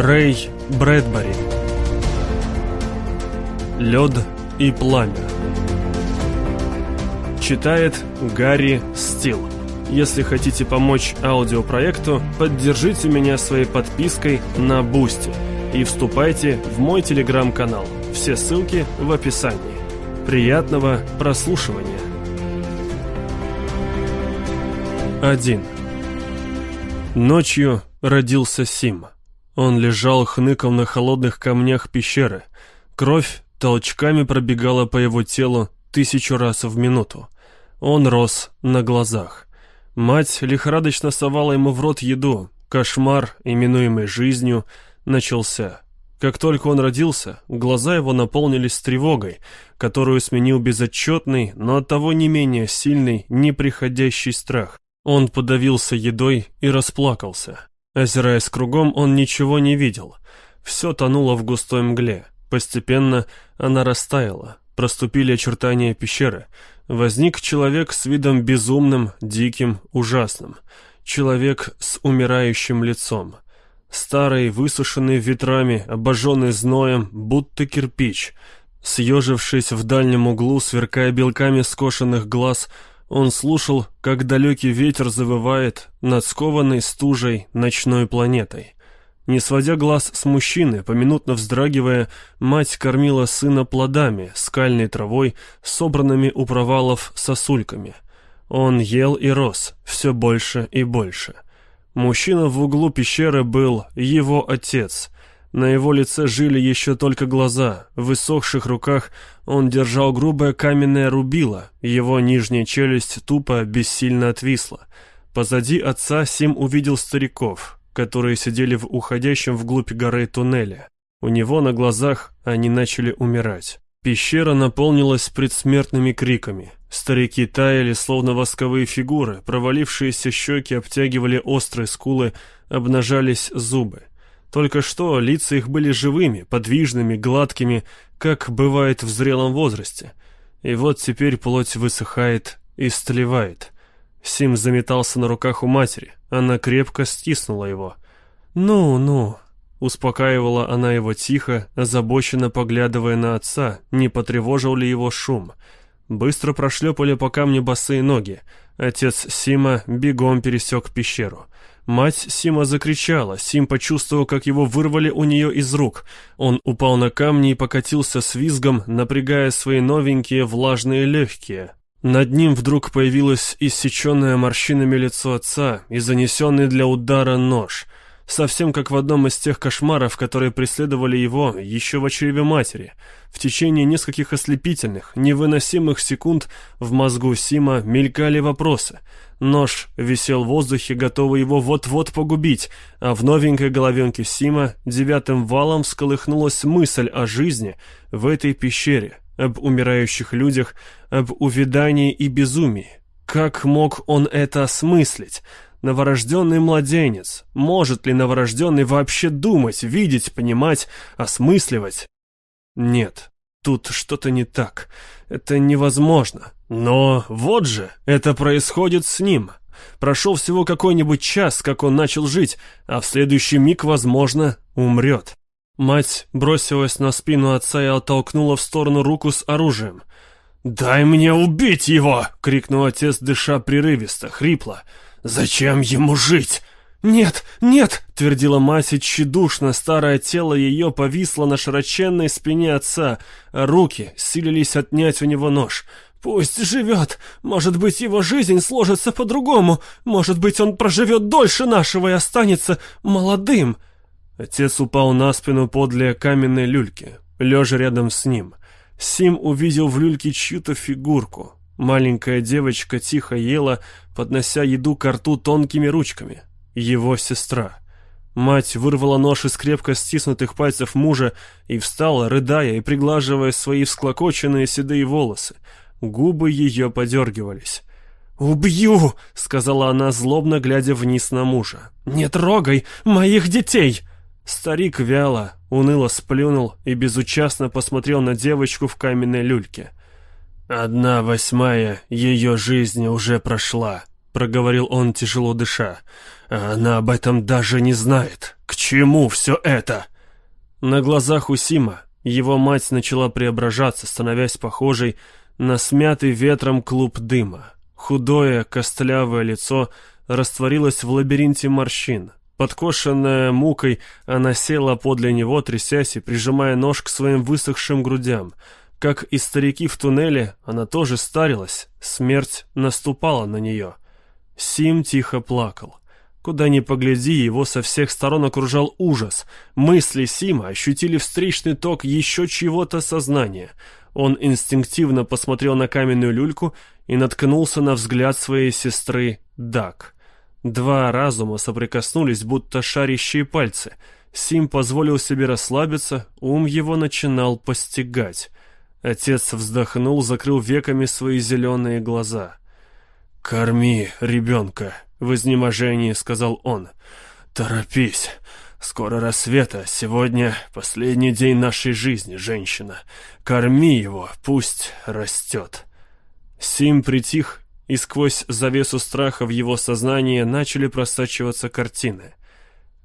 Рэй Брэдбери Лед и пламя Читает Гарри Стил Если хотите помочь аудиопроекту, поддержите меня своей подпиской на Бусти и вступайте в мой телеграм-канал. Все ссылки в описании. Приятного прослушивания. 1. Ночью родился Сим. Он лежал хныком на холодных камнях пещеры. Кровь толчками пробегала по его телу тысячу раз в минуту. Он рос на глазах. Мать лихорадочно совала ему в рот еду. Кошмар, именуемый жизнью, начался. Как только он родился, глаза его наполнились тревогой, которую сменил безотчетный, но оттого не менее сильный, неприходящий страх. Он подавился едой и расплакался. Озираясь кругом, он ничего не видел. Все тонуло в густой мгле. Постепенно она растаяла. Проступили очертания пещеры. Возник человек с видом безумным, диким, ужасным. Человек с умирающим лицом. Старый, высушенный ветрами, обожженный зноем, будто кирпич. Съежившись в дальнем углу, сверкая белками скошенных глаз, он слушал, как далекий ветер завывает над скованной стужей ночной планетой. Не сводя глаз с мужчины, поминутно вздрагивая, мать кормила сына плодами, скальной травой, собранными у провалов сосульками. Он ел и рос, все больше и больше. Мужчина в углу пещеры был его отец — на его лице жили еще только глаза. В высохших руках он держал грубое каменное рубило. Его нижняя челюсть тупо, бессильно отвисла. Позади отца Сим увидел стариков, которые сидели в уходящем вглубь горы туннеле. У него на глазах они начали умирать. Пещера наполнилась предсмертными криками. Старики таяли, словно восковые фигуры, провалившиеся щеки обтягивали острые скулы, обнажались зубы. Только что лица их были живыми, подвижными, гладкими, как бывает в зрелом возрасте. И вот теперь плоть высыхает и стлевает. Сим заметался на руках у матери. Она крепко стиснула его. «Ну, ну», — успокаивала она его тихо, озабоченно поглядывая на отца, не потревожил ли его шум. Быстро прошлепали по камню босые ноги. Отец Сима бегом пересек пещеру. Мать Сима закричала. Сим почувствовал, как его вырвали у нее из рук. Он упал на камни и покатился с визгом, напрягая свои новенькие влажные легкие. Над ним вдруг появилось иссеченное морщинами лицо отца и занесенный для удара нож — совсем как в одном из тех кошмаров, которые преследовали его еще в чреве матери. В течение нескольких ослепительных, невыносимых секунд в мозгу Сима мелькали вопросы. Нож висел в воздухе, готовый его вот-вот погубить, а в новенькой головенке Сима девятым валом всколыхнулась мысль о жизни в этой пещере, об умирающих людях, об увядании и безумии. Как мог он это осмыслить? Новорожденный младенец. Может ли новорожденный вообще думать, видеть, понимать, осмысливать? Нет, тут что-то не так. Это невозможно. Но вот же, это происходит с ним. Прошел всего какой-нибудь час, как он начал жить, а в следующий миг, возможно, умрет. Мать бросилась на спину отца и оттолкнула в сторону руку с оружием. «Дай мне убить его!» — крикнул отец, дыша прерывисто, хрипло. «Зачем ему жить?» «Нет, нет!» — твердила и тщедушно старое тело ее повисло на широченной спине отца, а руки силились отнять у него нож. «Пусть живет! Может быть, его жизнь сложится по-другому! Может быть, он проживет дольше нашего и останется молодым!» Отец упал на спину подле каменной люльки, лежа рядом с ним. Сим увидел в люльке чью-то фигурку. Маленькая девочка тихо ела, поднося еду к рту тонкими ручками. Его сестра. Мать вырвала нож из крепко стиснутых пальцев мужа и встала, рыдая и приглаживая свои всклокоченные седые волосы. Губы ее подергивались. «Убью!» — сказала она, злобно глядя вниз на мужа. «Не трогай моих детей!» Старик вяло, уныло сплюнул и безучастно посмотрел на девочку в каменной люльке. «Одна восьмая ее жизни уже прошла», — проговорил он, тяжело дыша. «Она об этом даже не знает. К чему все это?» На глазах у Сима его мать начала преображаться, становясь похожей на смятый ветром клуб дыма. Худое, костлявое лицо растворилось в лабиринте морщин. Подкошенная мукой, она села подле него, трясясь и прижимая нож к своим высохшим грудям. Как и старики в туннеле, она тоже старилась, смерть наступала на нее. Сим тихо плакал. Куда ни погляди, его со всех сторон окружал ужас. Мысли Сима ощутили встречный ток еще чего-то сознания. Он инстинктивно посмотрел на каменную люльку и наткнулся на взгляд своей сестры Дак. Два разума соприкоснулись, будто шарящие пальцы. Сим позволил себе расслабиться, ум его начинал постигать. Отец вздохнул, закрыл веками свои зеленые глаза. «Корми ребенка», — в изнеможении сказал он. «Торопись. Скоро рассвета. Сегодня последний день нашей жизни, женщина. Корми его, пусть растет». Сим притих, и сквозь завесу страха в его сознании начали просачиваться картины.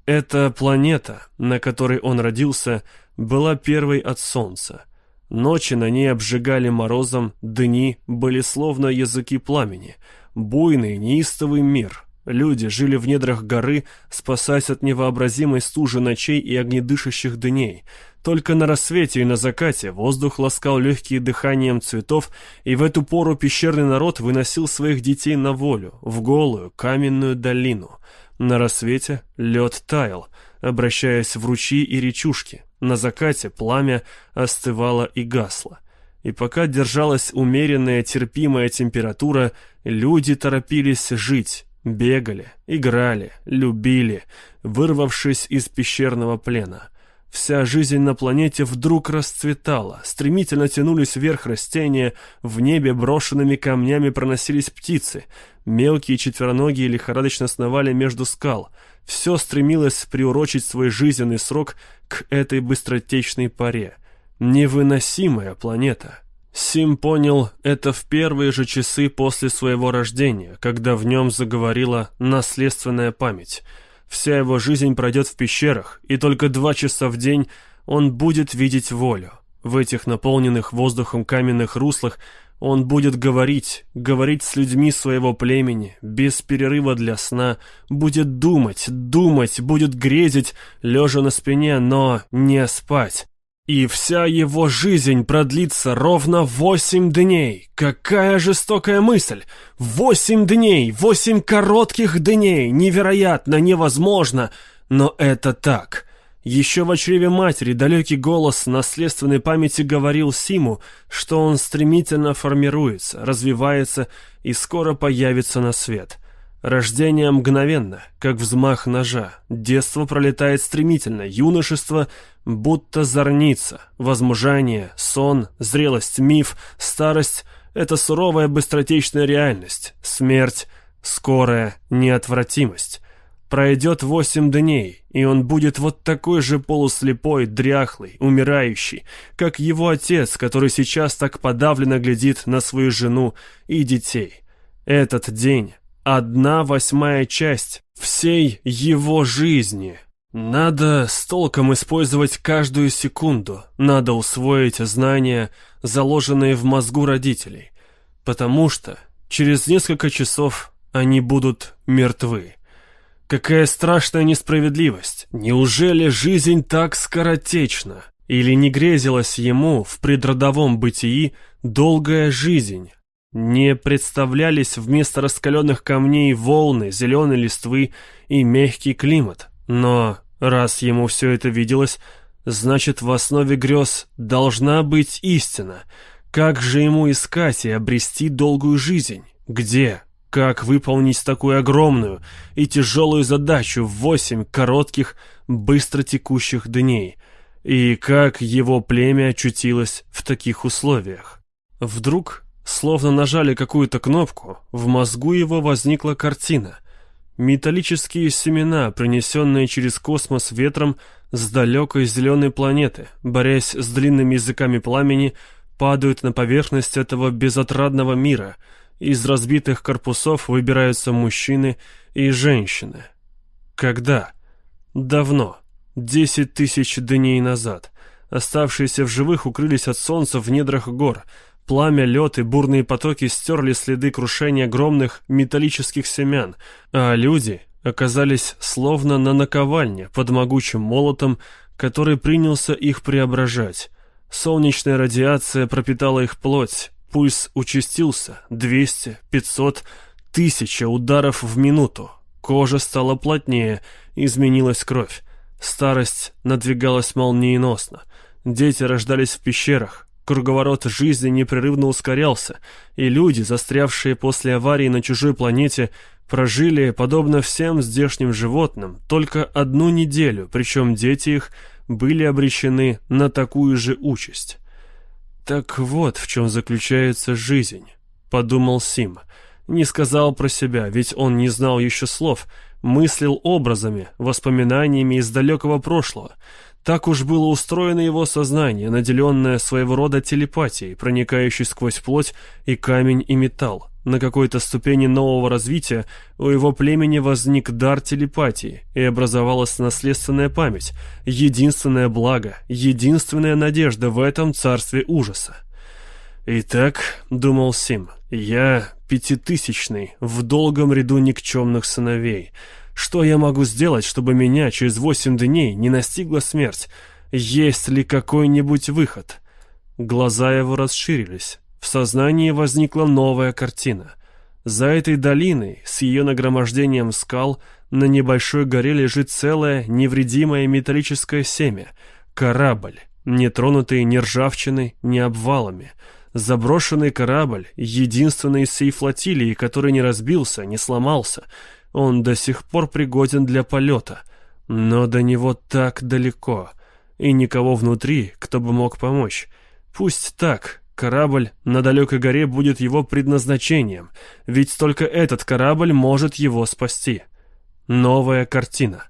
Эта планета, на которой он родился, была первой от Солнца. Ночи на ней обжигали морозом, дни были словно языки пламени. Буйный, неистовый мир. Люди жили в недрах горы, спасаясь от невообразимой стужи ночей и огнедышащих дней. Только на рассвете и на закате воздух ласкал легкие дыханием цветов, и в эту пору пещерный народ выносил своих детей на волю, в голую каменную долину. На рассвете лед таял, обращаясь в ручьи и речушки. На закате пламя остывало и гасло. И пока держалась умеренная терпимая температура, люди торопились жить, бегали, играли, любили, вырвавшись из пещерного плена. Вся жизнь на планете вдруг расцветала, стремительно тянулись вверх растения, в небе брошенными камнями проносились птицы, мелкие четвероногие лихорадочно сновали между скал. Все стремилось приурочить свой жизненный срок к этой быстротечной паре. Невыносимая планета. Сим понял это в первые же часы после своего рождения, когда в нем заговорила наследственная память — Вся его жизнь пройдет в пещерах, и только два часа в день он будет видеть волю. В этих наполненных воздухом каменных руслах он будет говорить, говорить с людьми своего племени, без перерыва для сна, будет думать, думать, будет грезить, лежа на спине, но не спать. И вся его жизнь продлится ровно восемь дней. Какая жестокая мысль! Восемь дней, восемь коротких дней, невероятно, невозможно, но это так. Еще в чреве матери далекий голос наследственной памяти говорил Симу, что он стремительно формируется, развивается и скоро появится на свет. Рождение мгновенно, как взмах ножа. Детство пролетает стремительно, юношество будто зорница, возмужание, сон, зрелость, миф, старость — это суровая быстротечная реальность, смерть — скорая неотвратимость. Пройдет восемь дней, и он будет вот такой же полуслепой, дряхлый, умирающий, как его отец, который сейчас так подавленно глядит на свою жену и детей. Этот день одна восьмая часть всей его жизни. Надо с толком использовать каждую секунду, надо усвоить знания, заложенные в мозгу родителей, потому что через несколько часов они будут мертвы. Какая страшная несправедливость! Неужели жизнь так скоротечна? Или не грезилась ему в предродовом бытии долгая жизнь, не представлялись вместо раскаленных камней волны, зеленой листвы и мягкий климат. Но раз ему все это виделось, значит в основе грез должна быть истина. Как же ему искать и обрести долгую жизнь? Где? Как выполнить такую огромную и тяжелую задачу в восемь коротких, быстро текущих дней? И как его племя очутилось в таких условиях? Вдруг Словно нажали какую-то кнопку, в мозгу его возникла картина. Металлические семена, принесенные через космос ветром с далекой зеленой планеты, борясь с длинными языками пламени, падают на поверхность этого безотрадного мира. Из разбитых корпусов выбираются мужчины и женщины. Когда? Давно. Десять тысяч дней назад. Оставшиеся в живых укрылись от солнца в недрах гор. Пламя, лед и бурные потоки стерли следы крушения огромных металлических семян, а люди оказались словно на наковальне под могучим молотом, который принялся их преображать. Солнечная радиация пропитала их плоть, пульс участился, 200, 500, тысяча ударов в минуту. Кожа стала плотнее, изменилась кровь. Старость надвигалась молниеносно. Дети рождались в пещерах. Круговорот жизни непрерывно ускорялся, и люди, застрявшие после аварии на чужой планете, прожили, подобно всем здешним животным, только одну неделю, причем дети их были обречены на такую же участь. «Так вот в чем заключается жизнь», — подумал Сим. Не сказал про себя, ведь он не знал еще слов, мыслил образами, воспоминаниями из далекого прошлого. Так уж было устроено его сознание, наделенное своего рода телепатией, проникающей сквозь плоть и камень и металл. На какой-то ступени нового развития у его племени возник дар телепатии, и образовалась наследственная память, единственное благо, единственная надежда в этом царстве ужаса. «Итак», — думал Сим, — «я пятитысячный, в долгом ряду никчемных сыновей. Что я могу сделать, чтобы меня через восемь дней не настигла смерть? Есть ли какой-нибудь выход?» Глаза его расширились. В сознании возникла новая картина. За этой долиной, с ее нагромождением скал, на небольшой горе лежит целое невредимое металлическое семя — корабль, не тронутый ни ржавчиной, ни обвалами. Заброшенный корабль, единственный из всей флотилии, который не разбился, не сломался. Он до сих пор пригоден для полета. Но до него так далеко. И никого внутри, кто бы мог помочь. Пусть так, Корабль на далекой горе будет его предназначением, ведь только этот корабль может его спасти. Новая картина.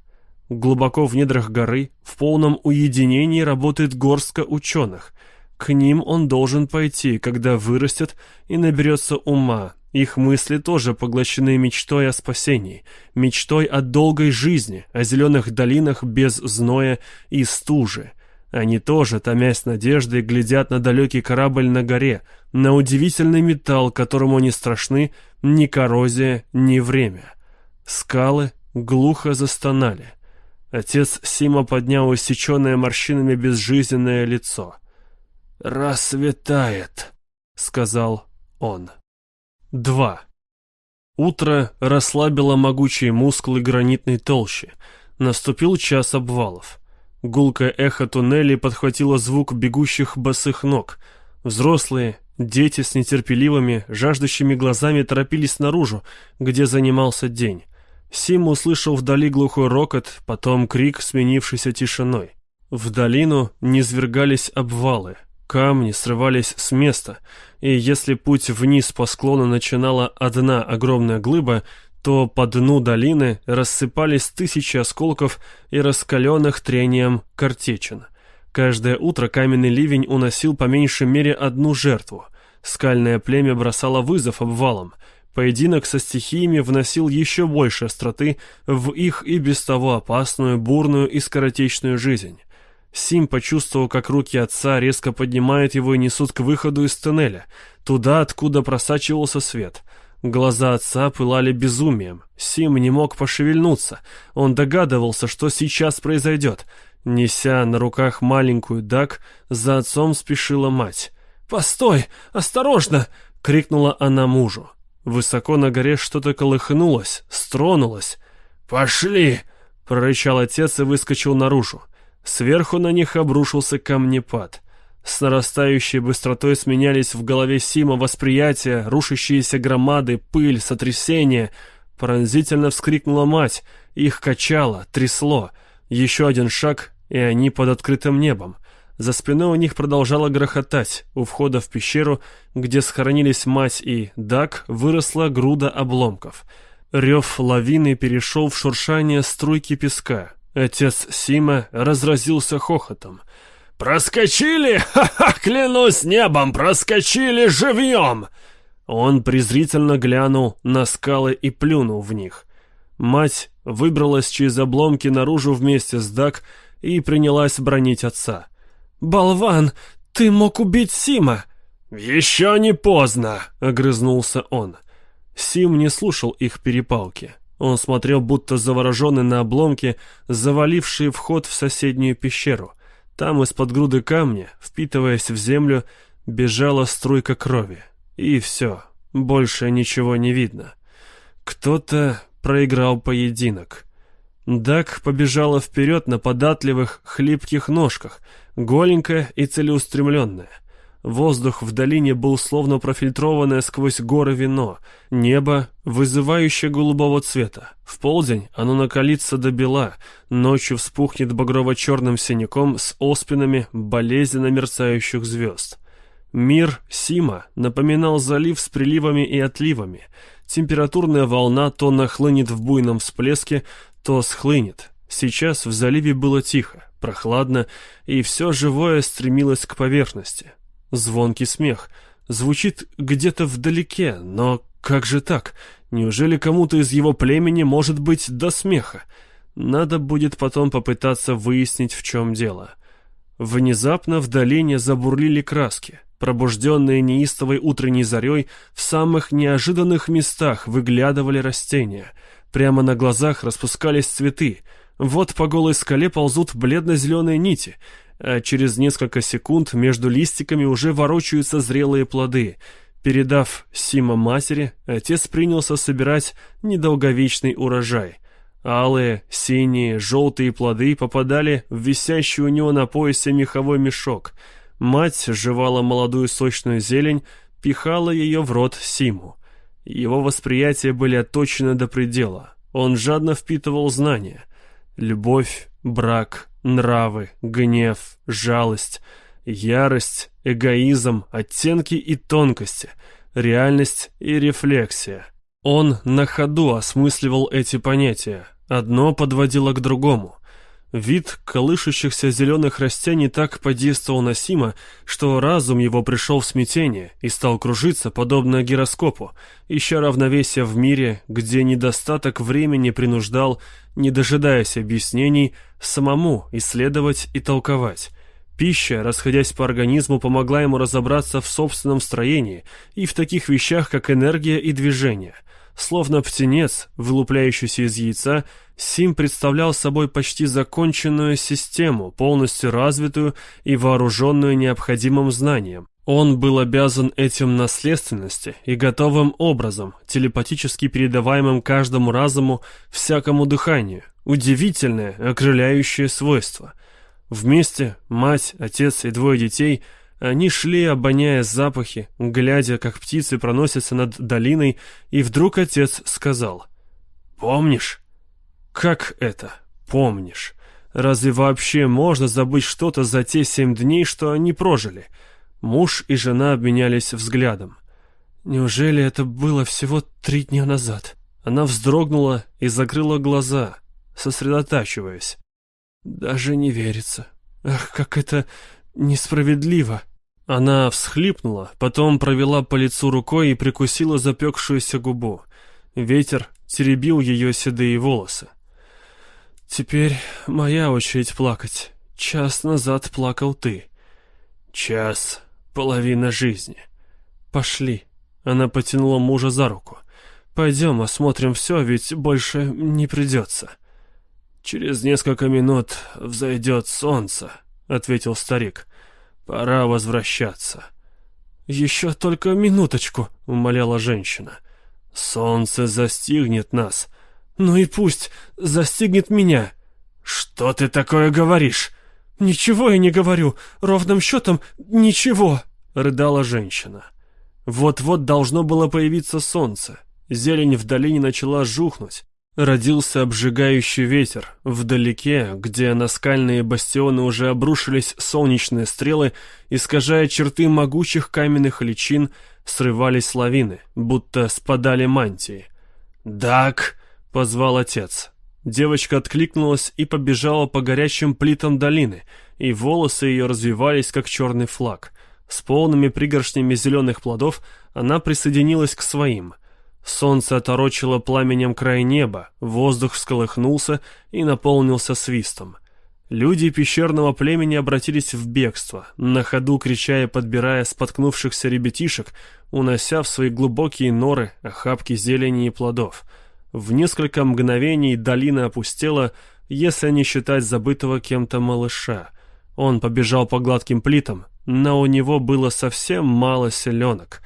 Глубоко в недрах горы, в полном уединении работает горстка ученых. К ним он должен пойти, когда вырастет и наберется ума. Их мысли тоже поглощены мечтой о спасении, мечтой о долгой жизни, о зеленых долинах без зноя и стужи, они тоже, томясь надеждой, глядят на далекий корабль на горе, на удивительный металл, которому не страшны ни коррозия, ни время. Скалы глухо застонали. Отец Сима поднял усеченное морщинами безжизненное лицо. «Рассветает», — сказал он. Два. Утро расслабило могучие мускулы гранитной толщи. Наступил час обвалов. Гулкое эхо туннелей подхватило звук бегущих босых ног. Взрослые, дети с нетерпеливыми, жаждущими глазами торопились наружу, где занимался день. Сим услышал вдали глухой рокот, потом крик, сменившийся тишиной. В долину низвергались обвалы, камни срывались с места, и если путь вниз по склону начинала одна огромная глыба, то по дну долины рассыпались тысячи осколков и раскаленных трением картечин. Каждое утро каменный ливень уносил по меньшей мере одну жертву. Скальное племя бросало вызов обвалам. Поединок со стихиями вносил еще больше остроты в их и без того опасную, бурную и скоротечную жизнь. Сим почувствовал, как руки отца резко поднимают его и несут к выходу из тоннеля, туда, откуда просачивался свет — Глаза отца пылали безумием. Сим не мог пошевельнуться. Он догадывался, что сейчас произойдет. Неся на руках маленькую Дак, за отцом спешила мать. «Постой! Осторожно!» — крикнула она мужу. Высоко на горе что-то колыхнулось, стронулось. «Пошли!» — прорычал отец и выскочил наружу. Сверху на них обрушился камнепад. С нарастающей быстротой сменялись в голове Сима восприятия, рушащиеся громады, пыль, сотрясение. Пронзительно вскрикнула мать. Их качало, трясло. Еще один шаг, и они под открытым небом. За спиной у них продолжало грохотать. У входа в пещеру, где схоронились мать и Дак, выросла груда обломков. Рев лавины перешел в шуршание струйки песка. Отец Сима разразился хохотом — «Проскочили? Ха-ха! Клянусь небом, проскочили живьем!» Он презрительно глянул на скалы и плюнул в них. Мать выбралась через обломки наружу вместе с Дак и принялась бронить отца. «Болван, ты мог убить Сима!» «Еще не поздно!» — огрызнулся он. Сим не слушал их перепалки. Он смотрел, будто завороженный на обломки, завалившие вход в соседнюю пещеру. Там из-под груды камня, впитываясь в землю, бежала струйка крови. И все, больше ничего не видно. Кто-то проиграл поединок. Дак побежала вперед на податливых, хлипких ножках, голенькая и целеустремленная. Воздух в долине был словно профильтрованное сквозь горы вино, небо вызывающее голубого цвета. В полдень оно накалится до бела, ночью вспухнет багрово-черным синяком с оспинами болезненно мерцающих звезд. Мир Сима напоминал залив с приливами и отливами. Температурная волна то нахлынет в буйном всплеске, то схлынет. Сейчас в заливе было тихо, прохладно, и все живое стремилось к поверхности. Звонкий смех. Звучит где-то вдалеке, но как же так? Неужели кому-то из его племени может быть до смеха? Надо будет потом попытаться выяснить, в чем дело. Внезапно в долине забурлили краски. Пробужденные неистовой утренней зарей, в самых неожиданных местах выглядывали растения. Прямо на глазах распускались цветы. Вот по голой скале ползут бледно-зеленые нити — а через несколько секунд между листиками уже ворочаются зрелые плоды. Передав Сима матери, отец принялся собирать недолговечный урожай. Алые, синие, желтые плоды попадали в висящий у него на поясе меховой мешок. Мать жевала молодую сочную зелень, пихала ее в рот Симу. Его восприятия были отточены до предела. Он жадно впитывал знания. Любовь, брак, нравы, гнев, жалость, ярость, эгоизм, оттенки и тонкости, реальность и рефлексия. Он на ходу осмысливал эти понятия, одно подводило к другому. Вид колышущихся зеленых растений так подействовал на Сима, что разум его пришел в смятение и стал кружиться, подобно гироскопу, ища равновесие в мире, где недостаток времени принуждал, не дожидаясь объяснений, самому исследовать и толковать. Пища, расходясь по организму, помогла ему разобраться в собственном строении и в таких вещах, как энергия и движение. Словно птенец, вылупляющийся из яйца, Сим представлял собой почти законченную систему, полностью развитую и вооруженную необходимым знанием. Он был обязан этим наследственности и готовым образом, телепатически передаваемым каждому разуму, всякому дыханию. Удивительное, окрыляющее свойство. Вместе, мать, отец и двое детей, они шли, обоняя запахи, глядя, как птицы проносятся над долиной, и вдруг отец сказал «Помнишь?» Как это? Помнишь? Разве вообще можно забыть что-то за те семь дней, что они прожили? Муж и жена обменялись взглядом. Неужели это было всего три дня назад? Она вздрогнула и закрыла глаза, сосредотачиваясь. Даже не верится. Ах, как это несправедливо. Она всхлипнула, потом провела по лицу рукой и прикусила запекшуюся губу. Ветер теребил ее седые волосы. Теперь моя очередь плакать. Час назад плакал ты. Час — половина жизни. Пошли. Она потянула мужа за руку. Пойдем осмотрим все, ведь больше не придется. Через несколько минут взойдет солнце, — ответил старик. Пора возвращаться. Еще только минуточку, — умоляла женщина. Солнце застигнет нас, ну и пусть застигнет меня. Что ты такое говоришь? Ничего я не говорю, ровным счетом ничего, рыдала женщина. Вот-вот должно было появиться солнце. Зелень в долине начала жухнуть. Родился обжигающий ветер. Вдалеке, где на скальные бастионы уже обрушились солнечные стрелы, искажая черты могучих каменных личин, срывались лавины, будто спадали мантии. «Дак!» Позвал отец. Девочка откликнулась и побежала по горячим плитам долины, и волосы ее развивались, как черный флаг. С полными пригоршнями зеленых плодов она присоединилась к своим. Солнце оторочило пламенем край неба, воздух всколыхнулся и наполнился свистом. Люди пещерного племени обратились в бегство, на ходу крича и подбирая споткнувшихся ребятишек, унося в свои глубокие норы охапки зелени и плодов. В несколько мгновений долина опустела, если не считать забытого кем-то малыша. Он побежал по гладким плитам, но у него было совсем мало селенок.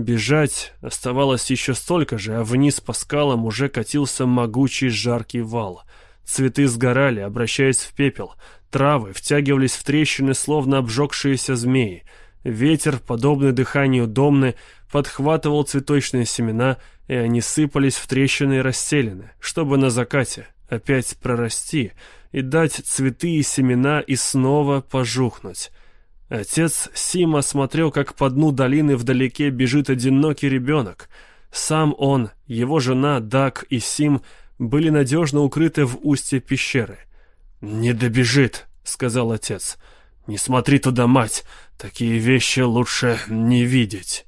Бежать оставалось еще столько же, а вниз по скалам уже катился могучий жаркий вал — Цветы сгорали, обращаясь в пепел. Травы втягивались в трещины, словно обжегшиеся змеи. Ветер, подобный дыханию домны, подхватывал цветочные семена, и они сыпались в трещины и расселены, чтобы на закате опять прорасти и дать цветы и семена и снова пожухнуть. Отец Сима смотрел, как по дну долины вдалеке бежит одинокий ребенок. Сам он, его жена Дак и Сим — были надежно укрыты в устье пещеры. «Не добежит», — сказал отец. «Не смотри туда, мать, такие вещи лучше не видеть».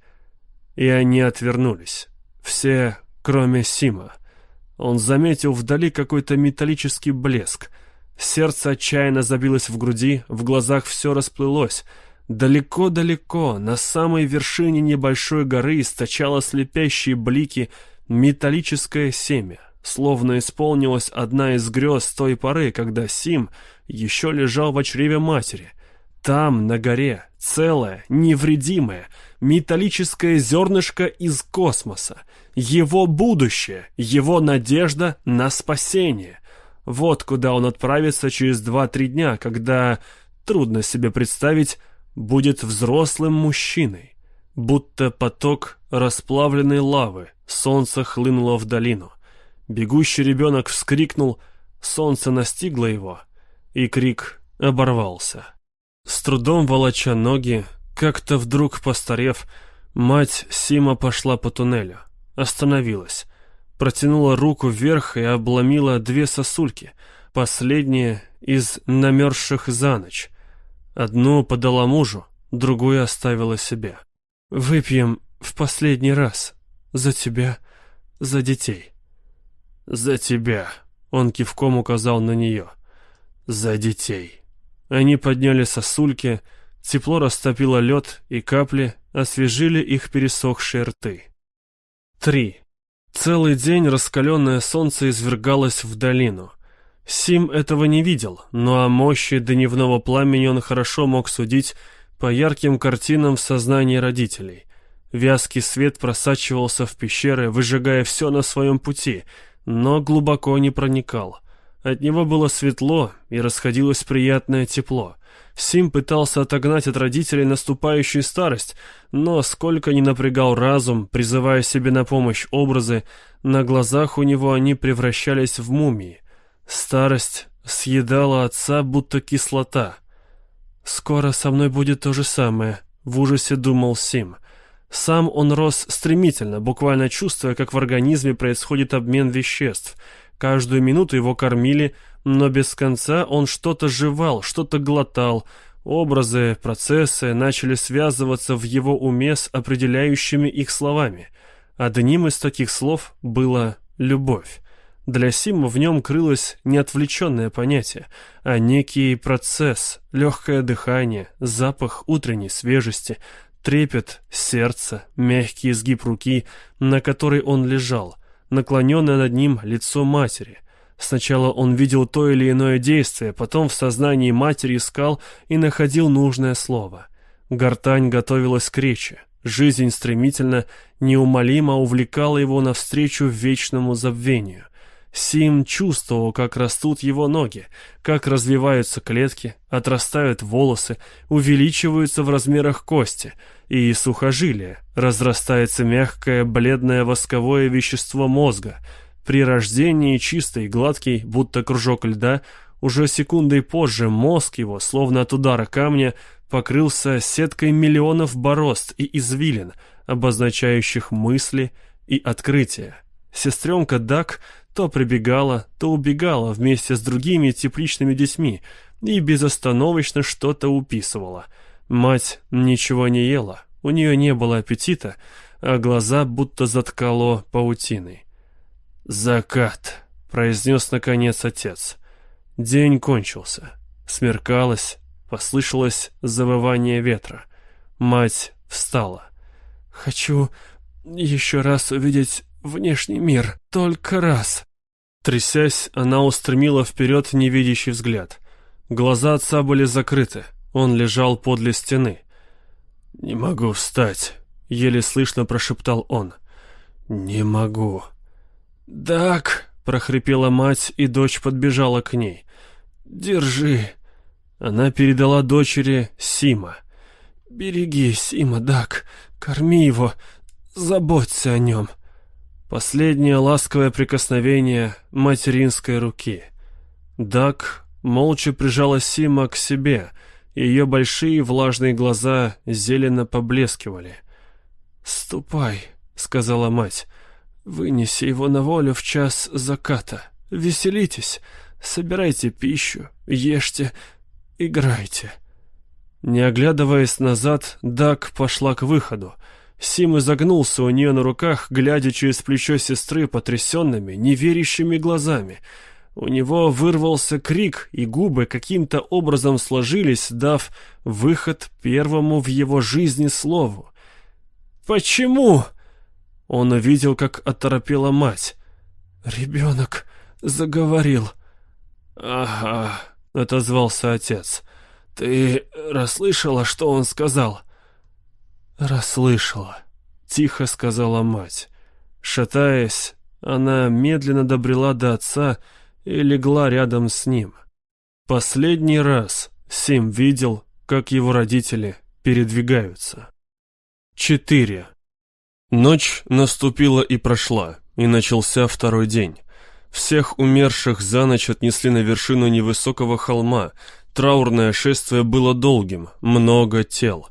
И они отвернулись. Все, кроме Сима. Он заметил вдали какой-то металлический блеск. Сердце отчаянно забилось в груди, в глазах все расплылось. Далеко-далеко, на самой вершине небольшой горы источало слепящие блики металлическое семя словно исполнилась одна из грез той поры, когда Сим еще лежал в чреве матери. Там, на горе, целое, невредимое, металлическое зернышко из космоса, его будущее, его надежда на спасение. Вот куда он отправится через два-три дня, когда, трудно себе представить, будет взрослым мужчиной. Будто поток расплавленной лавы, солнце хлынуло в долину. Бегущий ребенок вскрикнул, солнце настигло его, и крик оборвался. С трудом волоча ноги, как-то вдруг постарев, мать Сима пошла по туннелю, остановилась, протянула руку вверх и обломила две сосульки, последние из намерзших за ночь. Одну подала мужу, другую оставила себе. «Выпьем в последний раз. За тебя, за детей». «За тебя», — он кивком указал на нее. «За детей». Они подняли сосульки, тепло растопило лед, и капли освежили их пересохшие рты. Три. Целый день раскаленное солнце извергалось в долину. Сим этого не видел, но о мощи дневного пламени он хорошо мог судить по ярким картинам в сознании родителей. Вязкий свет просачивался в пещеры, выжигая все на своем пути — но глубоко не проникал. От него было светло и расходилось приятное тепло. Сим пытался отогнать от родителей наступающую старость, но сколько ни напрягал разум, призывая себе на помощь образы, на глазах у него они превращались в мумии. Старость съедала отца, будто кислота. «Скоро со мной будет то же самое», — в ужасе думал Сим. Сам он рос стремительно, буквально чувствуя, как в организме происходит обмен веществ. Каждую минуту его кормили, но без конца он что-то жевал, что-то глотал. Образы, процессы начали связываться в его уме с определяющими их словами. Одним из таких слов было «любовь». Для Сима в нем крылось не отвлеченное понятие, а некий процесс, легкое дыхание, запах утренней свежести, Трепет сердца, мягкий изгиб руки, на которой он лежал, наклоненное над ним лицо матери. Сначала он видел то или иное действие, потом в сознании матери искал и находил нужное слово. Гортань готовилась к речи. Жизнь стремительно, неумолимо увлекала его навстречу вечному забвению. Сим чувствовал, как растут его ноги, как развиваются клетки, отрастают волосы, увеличиваются в размерах кости и сухожилия, разрастается мягкое бледное восковое вещество мозга. При рождении чистый, гладкий, будто кружок льда, уже секундой позже мозг его, словно от удара камня, покрылся сеткой миллионов борозд и извилин, обозначающих мысли и открытия. Сестренка Дак то прибегала, то убегала вместе с другими тепличными детьми и безостановочно что-то уписывала. Мать ничего не ела, у нее не было аппетита, а глаза будто заткало паутиной. «Закат», — произнес наконец отец. День кончился. Смеркалось, послышалось завывание ветра. Мать встала. «Хочу еще раз увидеть внешний мир, только раз». Трясясь, она устремила вперед невидящий взгляд. Глаза отца были закрыты, он лежал подле стены. «Не могу встать», — еле слышно прошептал он. «Не могу». «Так», — прохрипела мать, и дочь подбежала к ней. «Держи». Она передала дочери Сима. «Береги Сима, Дак, корми его, заботься о нем». Последнее ласковое прикосновение материнской руки. Дак молча прижала Сима к себе, ее большие влажные глаза зелено поблескивали. «Ступай», — сказала мать, — «вынеси его на волю в час заката. Веселитесь, собирайте пищу, ешьте, играйте». Не оглядываясь назад, Дак пошла к выходу. Сим изогнулся у нее на руках, глядя через плечо сестры потрясенными, неверящими глазами. У него вырвался крик, и губы каким-то образом сложились, дав выход первому в его жизни слову. «Почему?» Он увидел, как оторопела мать. «Ребенок заговорил». «Ага», — отозвался отец. «Ты расслышала, что он сказал?» «Расслышала», — тихо сказала мать. Шатаясь, она медленно добрела до отца и легла рядом с ним. Последний раз Сим видел, как его родители передвигаются. 4. Ночь наступила и прошла, и начался второй день. Всех умерших за ночь отнесли на вершину невысокого холма. Траурное шествие было долгим, много тел.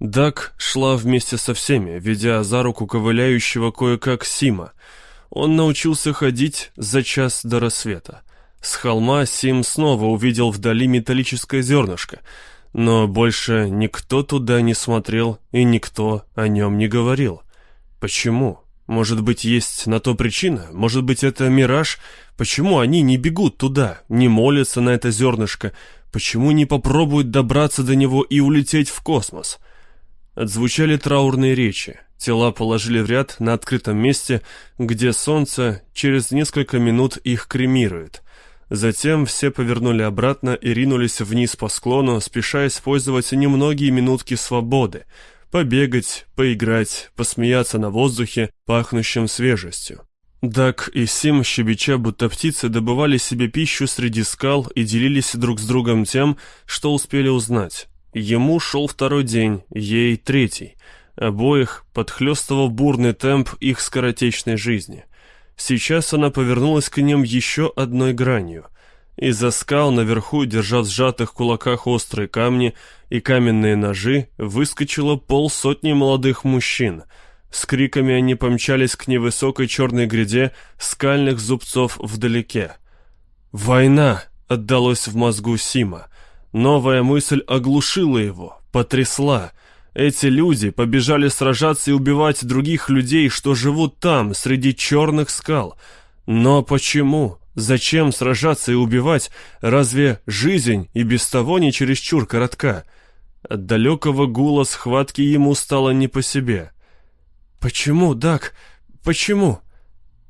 Дак шла вместе со всеми, ведя за руку ковыляющего кое-как Сима. Он научился ходить за час до рассвета. С холма Сим снова увидел вдали металлическое зернышко, но больше никто туда не смотрел и никто о нем не говорил. Почему? Может быть, есть на то причина? Может быть, это мираж? Почему они не бегут туда, не молятся на это зернышко? Почему не попробуют добраться до него и улететь в космос?» Отзвучали траурные речи. Тела положили в ряд на открытом месте, где солнце через несколько минут их кремирует. Затем все повернули обратно и ринулись вниз по склону, спеша использовать немногие минутки свободы. Побегать, поиграть, посмеяться на воздухе, пахнущем свежестью. Дак и Сим, щебеча, будто птицы, добывали себе пищу среди скал и делились друг с другом тем, что успели узнать. Ему шел второй день, ей третий. Обоих подхлестывал бурный темп их скоротечной жизни. Сейчас она повернулась к ним еще одной гранью. Из-за скал наверху, держа в сжатых кулаках острые камни и каменные ножи, выскочило полсотни молодых мужчин. С криками они помчались к невысокой черной гряде скальных зубцов вдалеке. «Война!» — отдалось в мозгу Сима — Новая мысль оглушила его, потрясла. Эти люди побежали сражаться и убивать других людей, что живут там, среди черных скал. Но почему? Зачем сражаться и убивать? Разве жизнь и без того не чересчур коротка? От далекого гула схватки ему стало не по себе. «Почему, Дак? Почему?»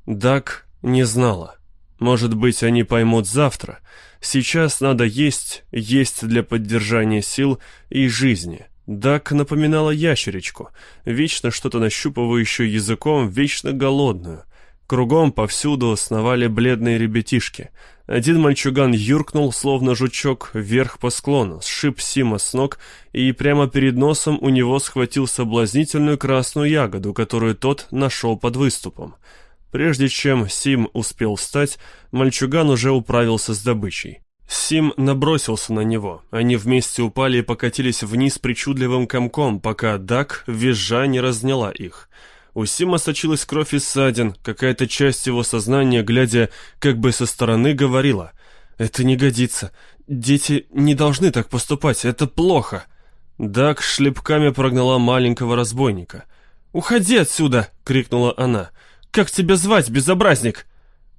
Дак не знала. Может быть, они поймут завтра. Сейчас надо есть, есть для поддержания сил и жизни. Дак напоминала ящеричку, вечно что-то нащупывающую языком, вечно голодную. Кругом повсюду сновали бледные ребятишки. Один мальчуган юркнул, словно жучок, вверх по склону, сшиб Сима с ног, и прямо перед носом у него схватил соблазнительную красную ягоду, которую тот нашел под выступом. Прежде чем Сим успел встать, мальчуган уже управился с добычей. Сим набросился на него. Они вместе упали и покатились вниз причудливым комком, пока Дак визжа не разняла их. У Сима сочилась кровь из ссадин, какая-то часть его сознания, глядя как бы со стороны, говорила «Это не годится. Дети не должны так поступать, это плохо». Дак шлепками прогнала маленького разбойника. «Уходи отсюда!» — крикнула она. «Как тебя звать, безобразник?»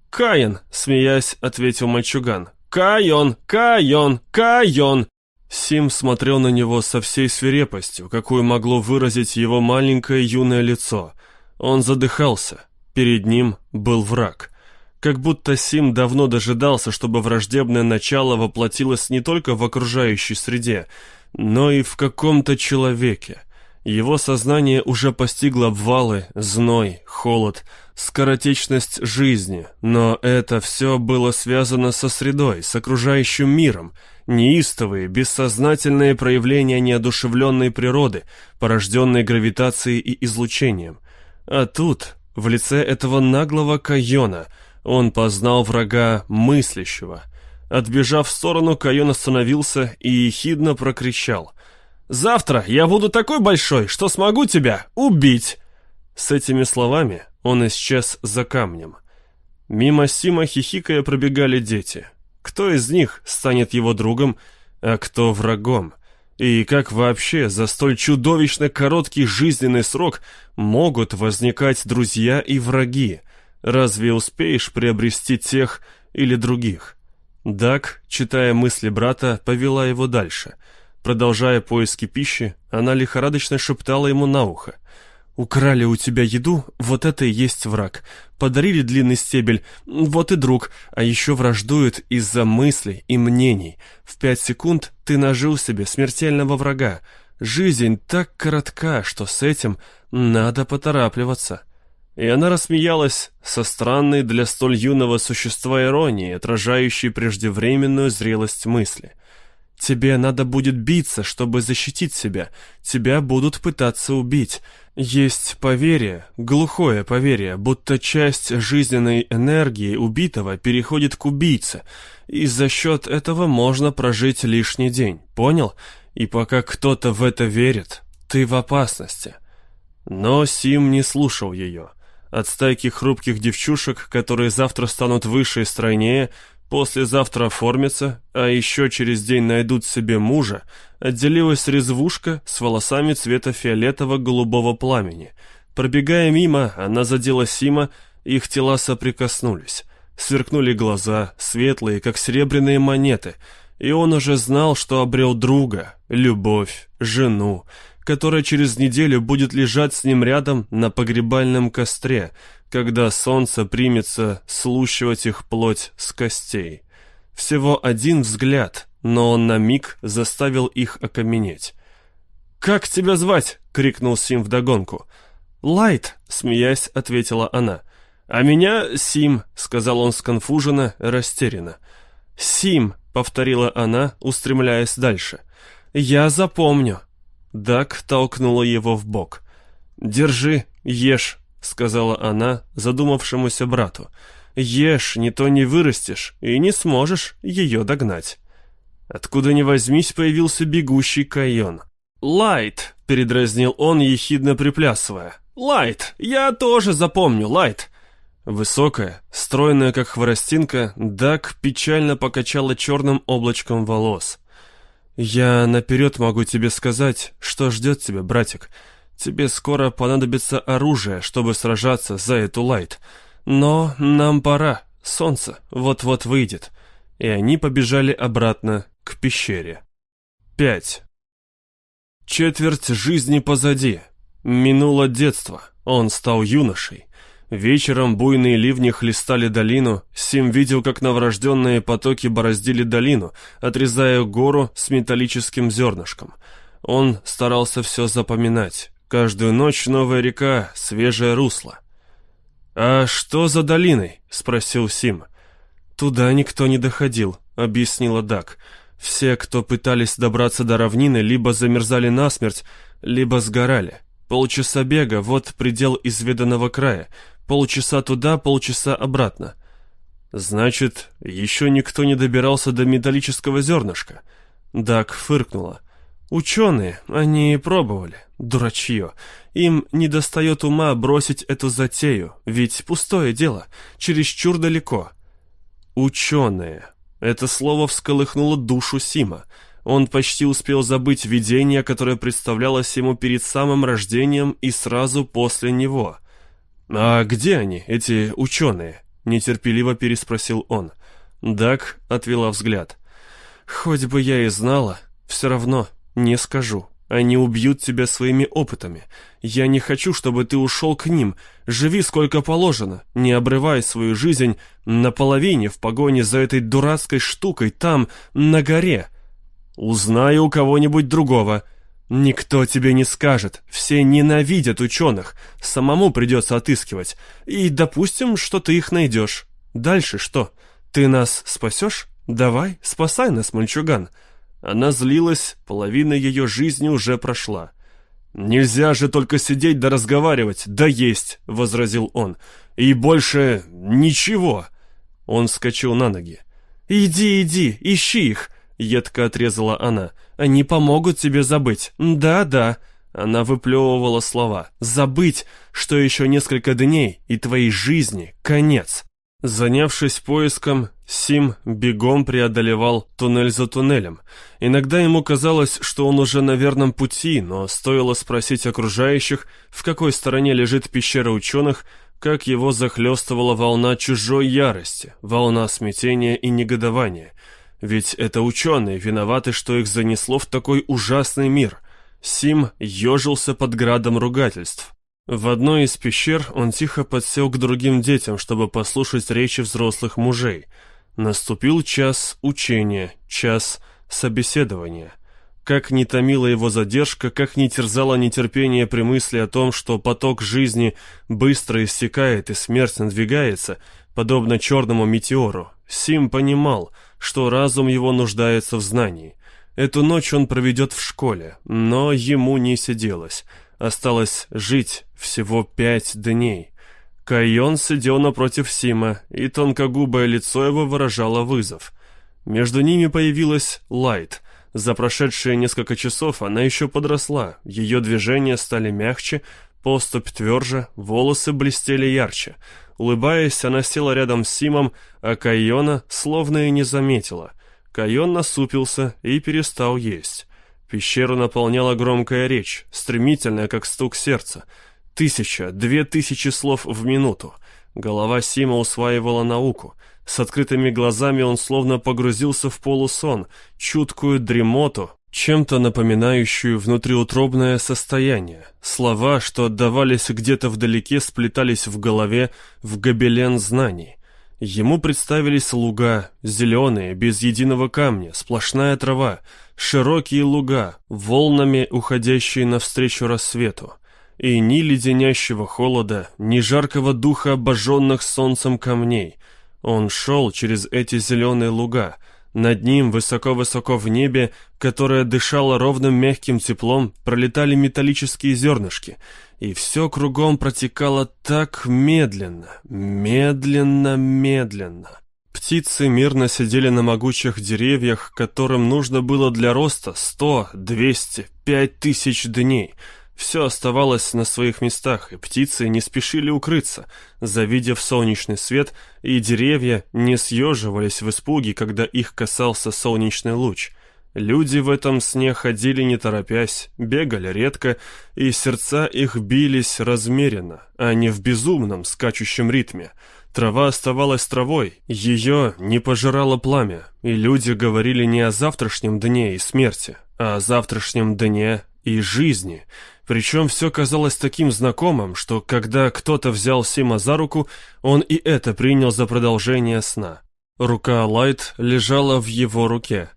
«Каин!» — смеясь, ответил мальчуган. «Кайон! Кайон! Кайон!» Сим смотрел на него со всей свирепостью, какую могло выразить его маленькое юное лицо. Он задыхался. Перед ним был враг. Как будто Сим давно дожидался, чтобы враждебное начало воплотилось не только в окружающей среде, но и в каком-то человеке. Его сознание уже постигло обвалы, зной, холод, скоротечность жизни, но это все было связано со средой, с окружающим миром, неистовые, бессознательные проявления неодушевленной природы, порожденной гравитацией и излучением. А тут, в лице этого наглого Кайона, он познал врага мыслящего. Отбежав в сторону, Кайон остановился и ехидно прокричал. «Завтра я буду такой большой, что смогу тебя убить!» С этими словами он исчез за камнем. Мимо Сима хихикая пробегали дети. Кто из них станет его другом, а кто врагом? И как вообще за столь чудовищно короткий жизненный срок могут возникать друзья и враги? Разве успеешь приобрести тех или других? Дак, читая мысли брата, повела его дальше. Продолжая поиски пищи, она лихорадочно шептала ему на ухо. «Украли у тебя еду, вот это и есть враг. Подарили длинный стебель, вот и друг, а еще враждуют из-за мыслей и мнений. В пять секунд ты нажил себе смертельного врага. Жизнь так коротка, что с этим надо поторапливаться». И она рассмеялась со странной для столь юного существа иронией, отражающей преждевременную зрелость мысли. «Тебе надо будет биться, чтобы защитить себя. Тебя будут пытаться убить. Есть поверье, глухое поверье, будто часть жизненной энергии убитого переходит к убийце, и за счет этого можно прожить лишний день. Понял? И пока кто-то в это верит, ты в опасности». Но Сим не слушал ее. От стайки хрупких девчушек, которые завтра станут выше и стройнее, послезавтра оформятся, а еще через день найдут себе мужа, отделилась резвушка с волосами цвета фиолетово-голубого пламени. Пробегая мимо, она задела Сима, их тела соприкоснулись. Сверкнули глаза, светлые, как серебряные монеты, и он уже знал, что обрел друга, любовь, жену, которая через неделю будет лежать с ним рядом на погребальном костре, когда солнце примется слущивать их плоть с костей. Всего один взгляд, но он на миг заставил их окаменеть. «Как тебя звать?» — крикнул Сим вдогонку. «Лайт», — смеясь, ответила она. «А меня Сим», — сказал он сконфуженно, растерянно. «Сим», — повторила она, устремляясь дальше. «Я запомню». Дак толкнула его в бок. «Держи, ешь», — сказала она задумавшемуся брату. «Ешь, не то не вырастешь, и не сможешь ее догнать». Откуда ни возьмись, появился бегущий Кайон. «Лайт!» — передразнил он, ехидно приплясывая. «Лайт! Я тоже запомню, Лайт!» Высокая, стройная, как хворостинка, Дак печально покачала черным облачком волос. «Я наперед могу тебе сказать, что ждет тебя, братик. Тебе скоро понадобится оружие, чтобы сражаться за эту Лайт. Но нам пора, солнце вот-вот выйдет». И они побежали обратно к пещере. 5. Четверть жизни позади. Минуло детство, он стал юношей. Вечером буйные ливни хлестали долину, Сим видел, как новорожденные потоки бороздили долину, отрезая гору с металлическим зернышком. Он старался все запоминать. Каждую ночь новая река, свежее русло. «А что за долиной?» — спросил Сим. «Туда никто не доходил», — объяснила Дак. «Все, кто пытались добраться до равнины, либо замерзали насмерть, либо сгорали. Полчаса бега — вот предел изведанного края. Полчаса туда, полчаса обратно. Значит, еще никто не добирался до металлического зернышка. Дак фыркнула. Ученые, они пробовали. Дурачье. Им не достает ума бросить эту затею, ведь пустое дело, чересчур далеко. Ученые. Это слово всколыхнуло душу Сима. Он почти успел забыть видение, которое представлялось ему перед самым рождением и сразу после него. «А где они, эти ученые?» — нетерпеливо переспросил он. Дак отвела взгляд. «Хоть бы я и знала, все равно не скажу. Они убьют тебя своими опытами. Я не хочу, чтобы ты ушел к ним. Живи сколько положено, не обрывай свою жизнь наполовине в погоне за этой дурацкой штукой там, на горе. Узнай у кого-нибудь другого. Никто тебе не скажет. Все ненавидят ученых. Самому придется отыскивать. И допустим, что ты их найдешь. Дальше что? Ты нас спасешь? Давай, спасай нас, мальчуган. Она злилась, половина ее жизни уже прошла. «Нельзя же только сидеть да разговаривать, да есть», — возразил он. «И больше ничего». Он вскочил на ноги. «Иди, иди, ищи их», — едко отрезала она. «Они помогут тебе забыть. Да-да». Она выплевывала слова. «Забыть, что еще несколько дней, и твоей жизни конец». Занявшись поиском, Сим бегом преодолевал туннель за туннелем. Иногда ему казалось, что он уже на верном пути, но стоило спросить окружающих, в какой стороне лежит пещера ученых, как его захлестывала волна чужой ярости, волна смятения и негодования. Ведь это ученые виноваты, что их занесло в такой ужасный мир. Сим ежился под градом ругательств. В одной из пещер он тихо подсел к другим детям, чтобы послушать речи взрослых мужей — Наступил час учения, час собеседования. Как не томила его задержка, как не терзала нетерпение при мысли о том, что поток жизни быстро истекает и смерть надвигается, подобно черному метеору, Сим понимал, что разум его нуждается в знании. Эту ночь он проведет в школе, но ему не сиделось. Осталось жить всего пять дней. Кайон сидел напротив Сима, и тонкогубое лицо его выражало вызов. Между ними появилась Лайт. За прошедшие несколько часов она еще подросла, ее движения стали мягче, поступь тверже, волосы блестели ярче. Улыбаясь, она села рядом с Симом, а Кайона словно и не заметила. Кайон насупился и перестал есть. Пещеру наполняла громкая речь, стремительная, как стук сердца — Тысяча, две тысячи слов в минуту. Голова Сима усваивала науку. С открытыми глазами он словно погрузился в полусон, чуткую дремоту, чем-то напоминающую внутриутробное состояние. Слова, что отдавались где-то вдалеке, сплетались в голове в гобелен знаний. Ему представились луга, зеленые, без единого камня, сплошная трава, широкие луга, волнами уходящие навстречу рассвету и ни леденящего холода, ни жаркого духа обожженных солнцем камней. Он шел через эти зеленые луга. Над ним, высоко-высоко в небе, которое дышало ровным мягким теплом, пролетали металлические зернышки, и все кругом протекало так медленно, медленно, медленно. Птицы мирно сидели на могучих деревьях, которым нужно было для роста сто, двести, пять тысяч дней — все оставалось на своих местах, и птицы не спешили укрыться, завидев солнечный свет, и деревья не съеживались в испуге, когда их касался солнечный луч. Люди в этом сне ходили не торопясь, бегали редко, и сердца их бились размеренно, а не в безумном скачущем ритме. Трава оставалась травой, ее не пожирало пламя, и люди говорили не о завтрашнем дне и смерти, а о завтрашнем дне и жизни — причем все казалось таким знакомым, что когда кто-то взял Сима за руку, он и это принял за продолжение сна. Рука Лайт лежала в его руке.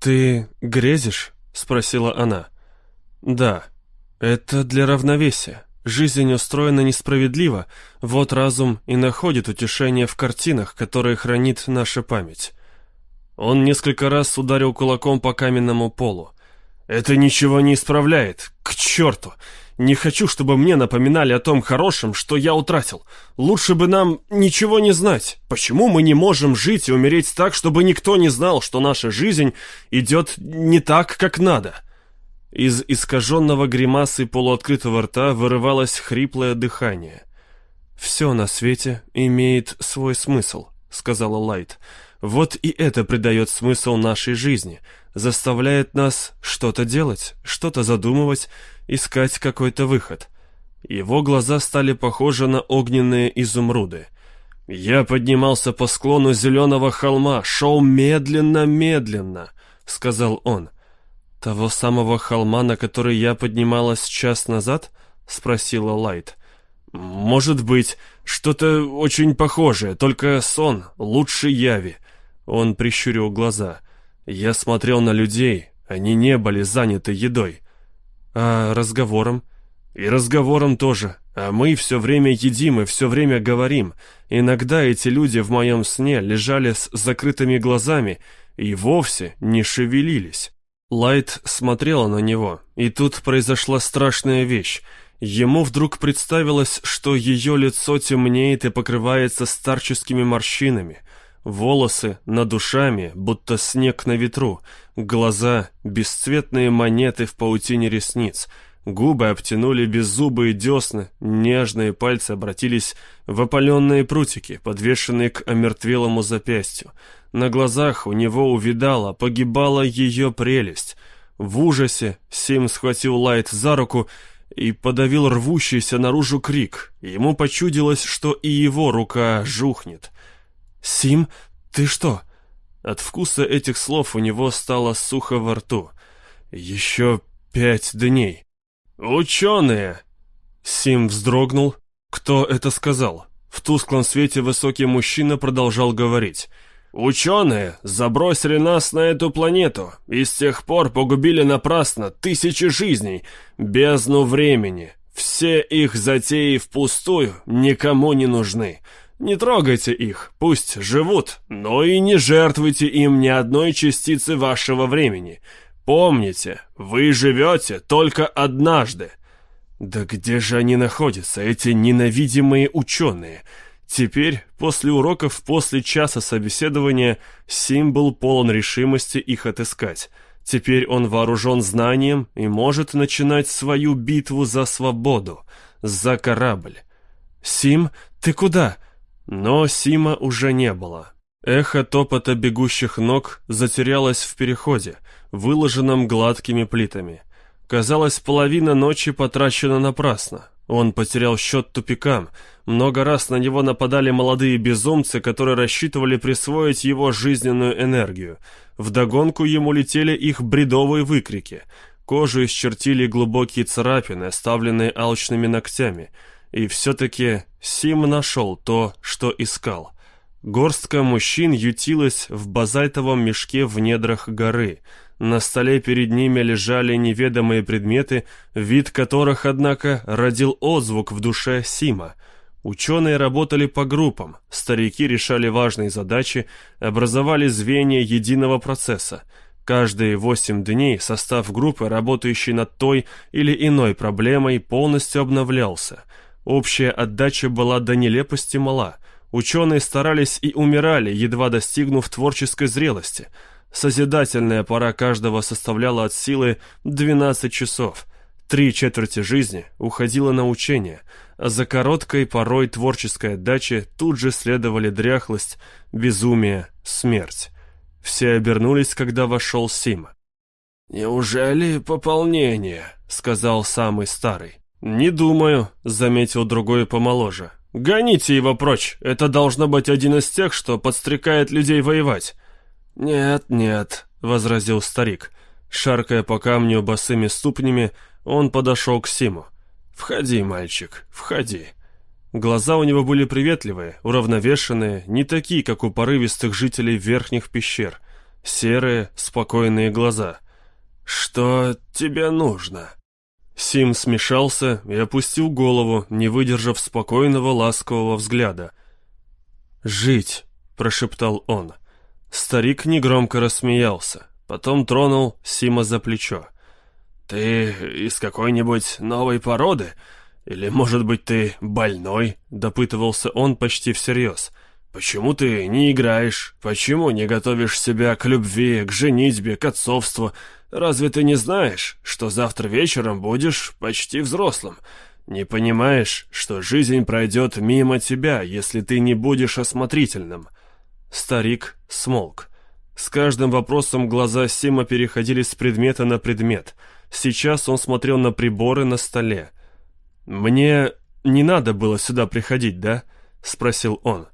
«Ты грезишь?» — спросила она. «Да. Это для равновесия. Жизнь устроена несправедливо, вот разум и находит утешение в картинах, которые хранит наша память». Он несколько раз ударил кулаком по каменному полу. Это ничего не исправляет. К черту! Не хочу, чтобы мне напоминали о том хорошем, что я утратил. Лучше бы нам ничего не знать. Почему мы не можем жить и умереть так, чтобы никто не знал, что наша жизнь идет не так, как надо?» Из искаженного гримасы полуоткрытого рта вырывалось хриплое дыхание. «Все на свете имеет свой смысл», — сказала Лайт. «Вот и это придает смысл нашей жизни. заставляет нас что-то делать, что-то задумывать, искать какой-то выход. Его глаза стали похожи на огненные изумруды. Я поднимался по склону зеленого холма, шел медленно-медленно, — сказал он. «Того самого холма, на который я поднималась час назад?» — спросила Лайт. «Может быть, что-то очень похожее, только сон, лучше яви». Он прищурил глаза. Я смотрел на людей, они не были заняты едой. А разговором? И разговором тоже. А мы все время едим и все время говорим. Иногда эти люди в моем сне лежали с закрытыми глазами и вовсе не шевелились. Лайт смотрела на него, и тут произошла страшная вещь. Ему вдруг представилось, что ее лицо темнеет и покрывается старческими морщинами, Волосы над ушами, будто снег на ветру, глаза — бесцветные монеты в паутине ресниц, губы обтянули беззубые десны, нежные пальцы обратились в опаленные прутики, подвешенные к омертвелому запястью. На глазах у него увидала, погибала ее прелесть. В ужасе Сим схватил Лайт за руку и подавил рвущийся наружу крик. Ему почудилось, что и его рука жухнет. «Сим, ты что?» От вкуса этих слов у него стало сухо во рту. «Еще пять дней». «Ученые!» Сим вздрогнул. «Кто это сказал?» В тусклом свете высокий мужчина продолжал говорить. «Ученые забросили нас на эту планету и с тех пор погубили напрасно тысячи жизней, бездну времени. Все их затеи впустую никому не нужны. Не трогайте их, пусть живут, но и не жертвуйте им ни одной частицы вашего времени. Помните, вы живете только однажды. Да где же они находятся, эти ненавидимые ученые? Теперь, после уроков, после часа собеседования, Сим был полон решимости их отыскать. Теперь он вооружен знанием и может начинать свою битву за свободу, за корабль. «Сим, ты куда?» Но Сима уже не было. Эхо топота бегущих ног затерялось в переходе, выложенном гладкими плитами. Казалось, половина ночи потрачена напрасно. Он потерял счет тупикам. Много раз на него нападали молодые безумцы, которые рассчитывали присвоить его жизненную энергию. Вдогонку ему летели их бредовые выкрики. Кожу исчертили глубокие царапины, оставленные алчными ногтями — и все-таки Сим нашел то, что искал. Горстка мужчин ютилась в базальтовом мешке в недрах горы. На столе перед ними лежали неведомые предметы, вид которых, однако, родил отзвук в душе Сима. Ученые работали по группам, старики решали важные задачи, образовали звенья единого процесса. Каждые восемь дней состав группы, работающей над той или иной проблемой, полностью обновлялся. Общая отдача была до нелепости мала. Ученые старались и умирали, едва достигнув творческой зрелости. Созидательная пора каждого составляла от силы 12 часов. Три четверти жизни уходило на учение, а за короткой порой творческой отдачи тут же следовали дряхлость, безумие, смерть. Все обернулись, когда вошел Сим. «Неужели пополнение?» — сказал самый старый. «Не думаю», — заметил другой помоложе. «Гоните его прочь, это должно быть один из тех, что подстрекает людей воевать». «Нет, нет», — возразил старик. Шаркая по камню босыми ступнями, он подошел к Симу. «Входи, мальчик, входи». Глаза у него были приветливые, уравновешенные, не такие, как у порывистых жителей верхних пещер. Серые, спокойные глаза. «Что тебе нужно?» Сим смешался и опустил голову, не выдержав спокойного ласкового взгляда. «Жить», — прошептал он. Старик негромко рассмеялся, потом тронул Сима за плечо. «Ты из какой-нибудь новой породы? Или, может быть, ты больной?» — допытывался он почти всерьез. «Почему ты не играешь? Почему не готовишь себя к любви, к женитьбе, к отцовству? Разве ты не знаешь, что завтра вечером будешь почти взрослым? Не понимаешь, что жизнь пройдет мимо тебя, если ты не будешь осмотрительным?» Старик смолк. С каждым вопросом глаза Сима переходили с предмета на предмет. Сейчас он смотрел на приборы на столе. «Мне не надо было сюда приходить, да?» — спросил он.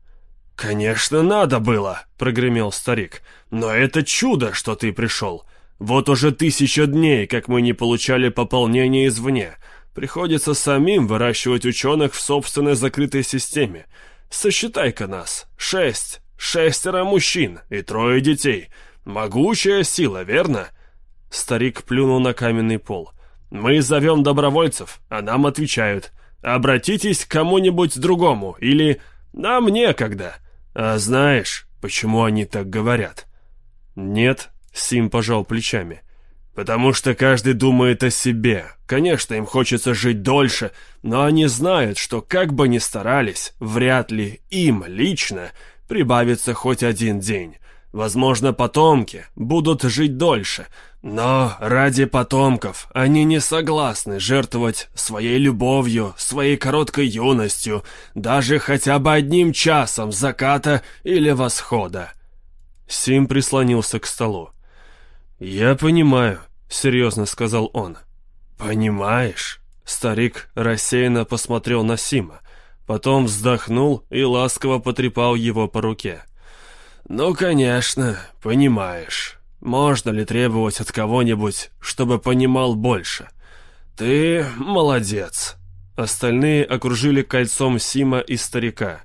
«Конечно, надо было», — прогремел старик. «Но это чудо, что ты пришел. Вот уже тысяча дней, как мы не получали пополнения извне. Приходится самим выращивать ученых в собственной закрытой системе. Сосчитай-ка нас. Шесть. Шестеро мужчин и трое детей. Могучая сила, верно?» Старик плюнул на каменный пол. «Мы зовем добровольцев, а нам отвечают. Обратитесь к кому-нибудь другому или «нам некогда». А знаешь, почему они так говорят?» «Нет», — Сим пожал плечами. «Потому что каждый думает о себе. Конечно, им хочется жить дольше, но они знают, что как бы ни старались, вряд ли им лично прибавится хоть один день. Возможно, потомки будут жить дольше, но ради потомков они не согласны жертвовать своей любовью, своей короткой юностью, даже хотя бы одним часом заката или восхода. Сим прислонился к столу. «Я понимаю», — серьезно сказал он. «Понимаешь?» Старик рассеянно посмотрел на Сима. Потом вздохнул и ласково потрепал его по руке. «Ну, конечно, понимаешь. Можно ли требовать от кого-нибудь, чтобы понимал больше? Ты молодец». Остальные окружили кольцом Сима и старика.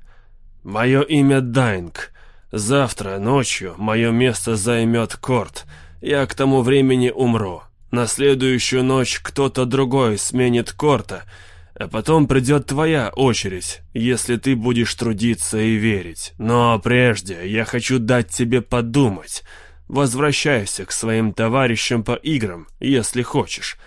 «Мое имя Дайнг. Завтра ночью мое место займет Корт. Я к тому времени умру. На следующую ночь кто-то другой сменит Корта, а потом придет твоя очередь, если ты будешь трудиться и верить. Но прежде я хочу дать тебе подумать. Возвращайся к своим товарищам по играм, если хочешь.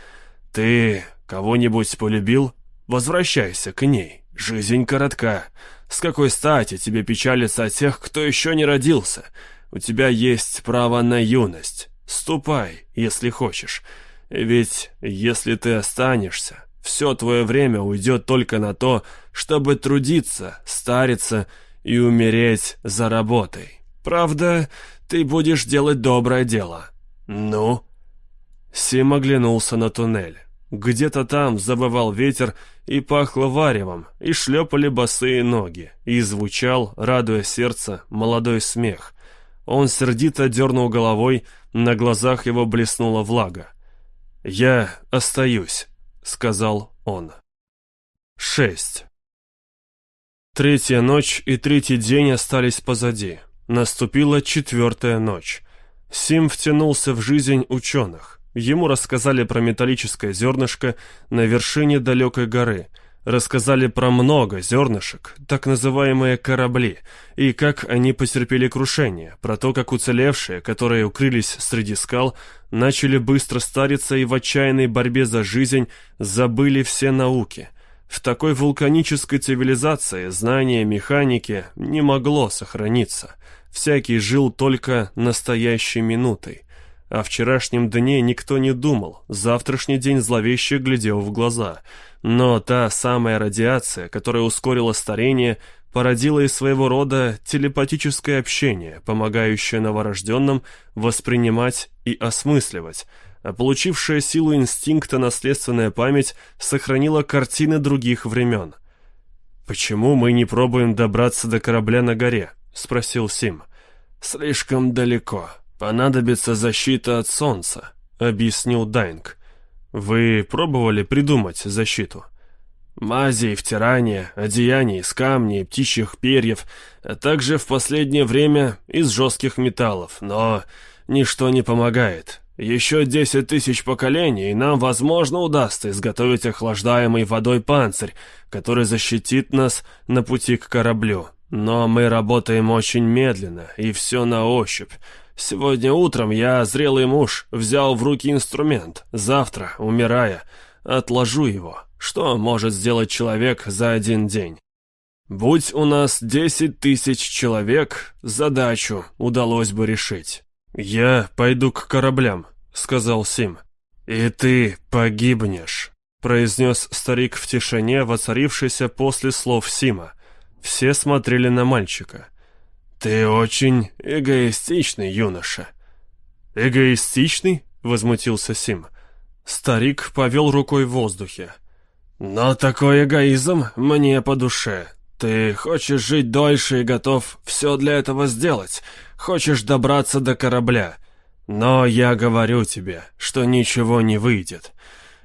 Ты кого-нибудь полюбил? Возвращайся к ней. Жизнь коротка. С какой стати тебе печалиться о тех, кто еще не родился? У тебя есть право на юность. Ступай, если хочешь. Ведь если ты останешься, все твое время уйдет только на то, чтобы трудиться, стариться и умереть за работой. Правда, ты будешь делать доброе дело. Ну?» Сим оглянулся на туннель. Где-то там забывал ветер, и пахло варевом, и шлепали босые ноги, и звучал, радуя сердце, молодой смех. Он сердито дернул головой, на глазах его блеснула влага. «Я остаюсь», — сказал он. 6. Третья ночь и третий день остались позади. Наступила четвертая ночь. Сим втянулся в жизнь ученых. Ему рассказали про металлическое зернышко на вершине далекой горы — рассказали про много зернышек, так называемые корабли, и как они потерпели крушение, про то, как уцелевшие, которые укрылись среди скал, начали быстро стариться и в отчаянной борьбе за жизнь забыли все науки. В такой вулканической цивилизации знание механики не могло сохраниться. Всякий жил только настоящей минутой. О вчерашнем дне никто не думал, завтрашний день зловеще глядел в глаза — но та самая радиация, которая ускорила старение, породила из своего рода телепатическое общение, помогающее новорожденным воспринимать и осмысливать, а получившая силу инстинкта наследственная память сохранила картины других времен. «Почему мы не пробуем добраться до корабля на горе?» — спросил Сим. «Слишком далеко. Понадобится защита от солнца», — объяснил Дайнг. Вы пробовали придумать защиту? Мази, втирания, одеяний из камней, птичьих перьев, а также в последнее время из жестких металлов, но ничто не помогает. Еще десять тысяч поколений, и нам, возможно, удастся изготовить охлаждаемый водой панцирь, который защитит нас на пути к кораблю. Но мы работаем очень медленно, и все на ощупь. Сегодня утром я, зрелый муж, взял в руки инструмент. Завтра, умирая, отложу его. Что может сделать человек за один день? Будь у нас десять тысяч человек, задачу удалось бы решить. «Я пойду к кораблям», — сказал Сим. «И ты погибнешь», — произнес старик в тишине, воцарившейся после слов Сима. Все смотрели на мальчика. «Ты очень эгоистичный юноша». «Эгоистичный?» — возмутился Сим. Старик повел рукой в воздухе. «Но такой эгоизм мне по душе. Ты хочешь жить дольше и готов все для этого сделать. Хочешь добраться до корабля. Но я говорю тебе, что ничего не выйдет.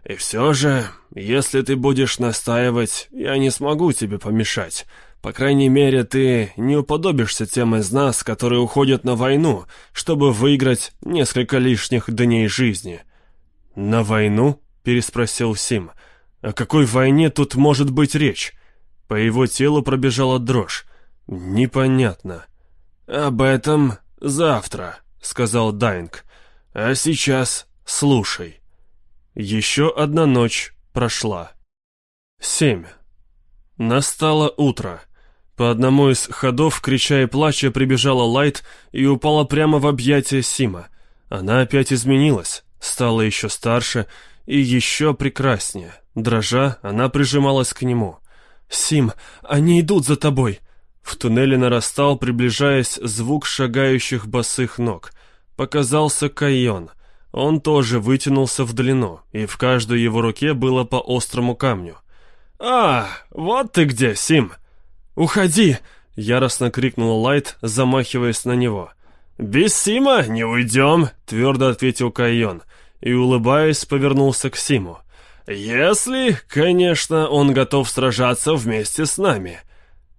И все же, если ты будешь настаивать, я не смогу тебе помешать. По крайней мере, ты не уподобишься тем из нас, которые уходят на войну, чтобы выиграть несколько лишних дней жизни». «На войну?» — переспросил Сим. «О какой войне тут может быть речь?» По его телу пробежала дрожь. «Непонятно». «Об этом завтра», — сказал Дайнг. «А сейчас слушай». Еще одна ночь прошла. Семь. Настало утро. По одному из ходов, крича и плача, прибежала Лайт и упала прямо в объятия Сима. Она опять изменилась, стала еще старше и еще прекраснее. Дрожа, она прижималась к нему. «Сим, они идут за тобой!» В туннеле нарастал, приближаясь, звук шагающих босых ног. Показался Кайон. Он тоже вытянулся в длину, и в каждой его руке было по острому камню. «А, вот ты где, Сим!» «Уходи!» — яростно крикнула Лайт, замахиваясь на него. «Без Сима не уйдем!» — твердо ответил Кайон, и, улыбаясь, повернулся к Симу. «Если, конечно, он готов сражаться вместе с нами».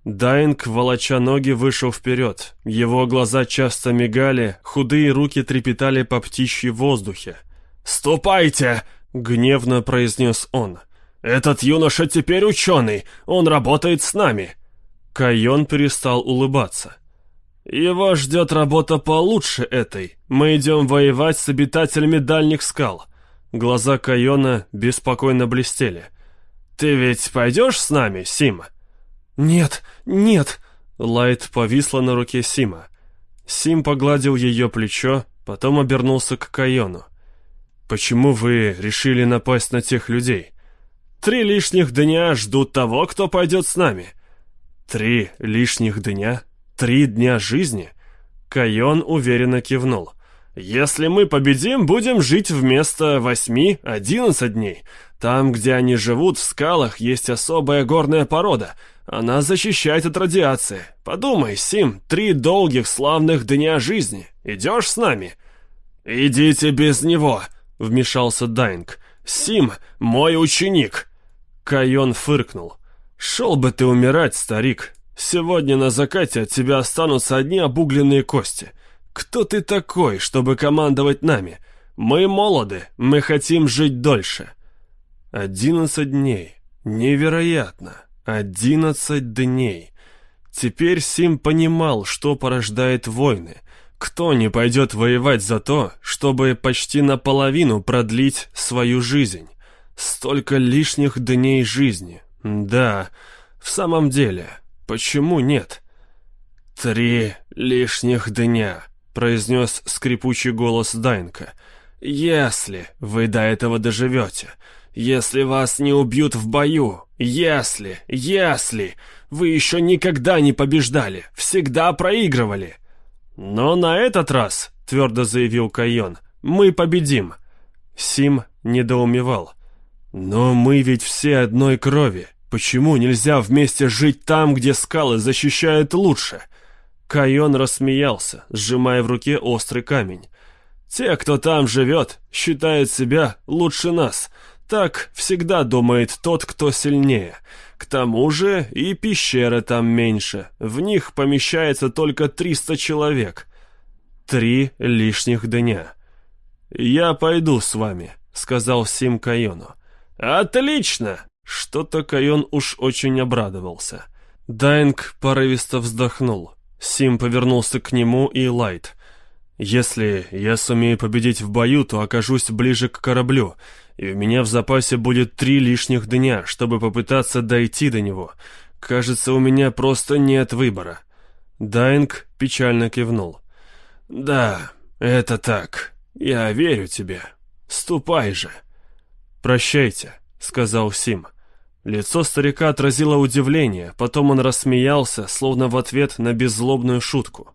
Дайнг, волоча ноги, вышел вперед. Его глаза часто мигали, худые руки трепетали по птичьи воздухе. «Ступайте!» — гневно произнес он. «Этот юноша теперь ученый, он работает с нами!» Кайон перестал улыбаться. «Его ждет работа получше этой. Мы идем воевать с обитателями дальних скал». Глаза Кайона беспокойно блестели. «Ты ведь пойдешь с нами, Сима?» «Нет, нет!» Лайт повисла на руке Сима. Сим погладил ее плечо, потом обернулся к Кайону. «Почему вы решили напасть на тех людей?» «Три лишних дня ждут того, кто пойдет с нами». «Три лишних дня? Три дня жизни?» Кайон уверенно кивнул. «Если мы победим, будем жить вместо восьми, одиннадцать дней. Там, где они живут, в скалах, есть особая горная порода. Она защищает от радиации. Подумай, Сим, три долгих славных дня жизни. Идешь с нами?» «Идите без него», — вмешался Дайнг. «Сим, мой ученик». Кайон фыркнул. «Шел бы ты умирать, старик. Сегодня на закате от тебя останутся одни обугленные кости. Кто ты такой, чтобы командовать нами? Мы молоды, мы хотим жить дольше». Одиннадцать дней. Невероятно. Одиннадцать дней. Теперь Сим понимал, что порождает войны. Кто не пойдет воевать за то, чтобы почти наполовину продлить свою жизнь? Столько лишних дней жизни. Да, в самом деле, почему нет? «Три лишних дня», — произнес скрипучий голос Дайнка. «Если вы до этого доживете, если вас не убьют в бою, если, если, вы еще никогда не побеждали, всегда проигрывали». «Но на этот раз», — твердо заявил Кайон, — «мы победим». Сим недоумевал. «Но мы ведь все одной крови. Почему нельзя вместе жить там, где скалы защищают лучше?» Кайон рассмеялся, сжимая в руке острый камень. «Те, кто там живет, считают себя лучше нас. Так всегда думает тот, кто сильнее. К тому же и пещеры там меньше. В них помещается только 300 человек. Три лишних дня. «Я пойду с вами», — сказал Сим Кайону. «Отлично!» Что-то Кайон уж очень обрадовался. Дайнк порывисто вздохнул. Сим повернулся к нему и Лайт. «Если я сумею победить в бою, то окажусь ближе к кораблю, и у меня в запасе будет три лишних дня, чтобы попытаться дойти до него. Кажется, у меня просто нет выбора». Дайнк печально кивнул. «Да, это так. Я верю тебе. Ступай же». «Прощайте», — сказал Сим. Лицо старика отразило удивление, потом он рассмеялся, словно в ответ на беззлобную шутку.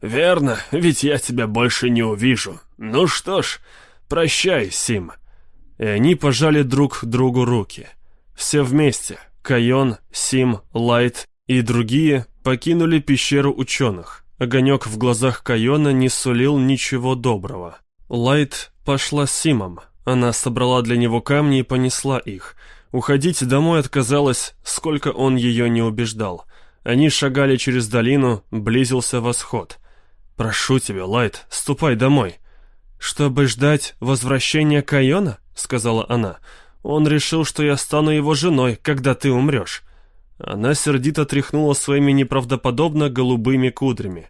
«Верно, ведь я тебя больше не увижу. Ну что ж, прощай, Сим». И они пожали друг другу руки. Все вместе, Кайон, Сим, Лайт и другие, покинули пещеру ученых. Огонек в глазах Кайона не сулил ничего доброго. Лайт пошла с Симом. Она собрала для него камни и понесла их. Уходить домой отказалась, сколько он ее не убеждал. Они шагали через долину, близился восход. «Прошу тебя, Лайт, ступай домой». «Чтобы ждать возвращения Кайона?» — сказала она. «Он решил, что я стану его женой, когда ты умрешь». Она сердито тряхнула своими неправдоподобно голубыми кудрями.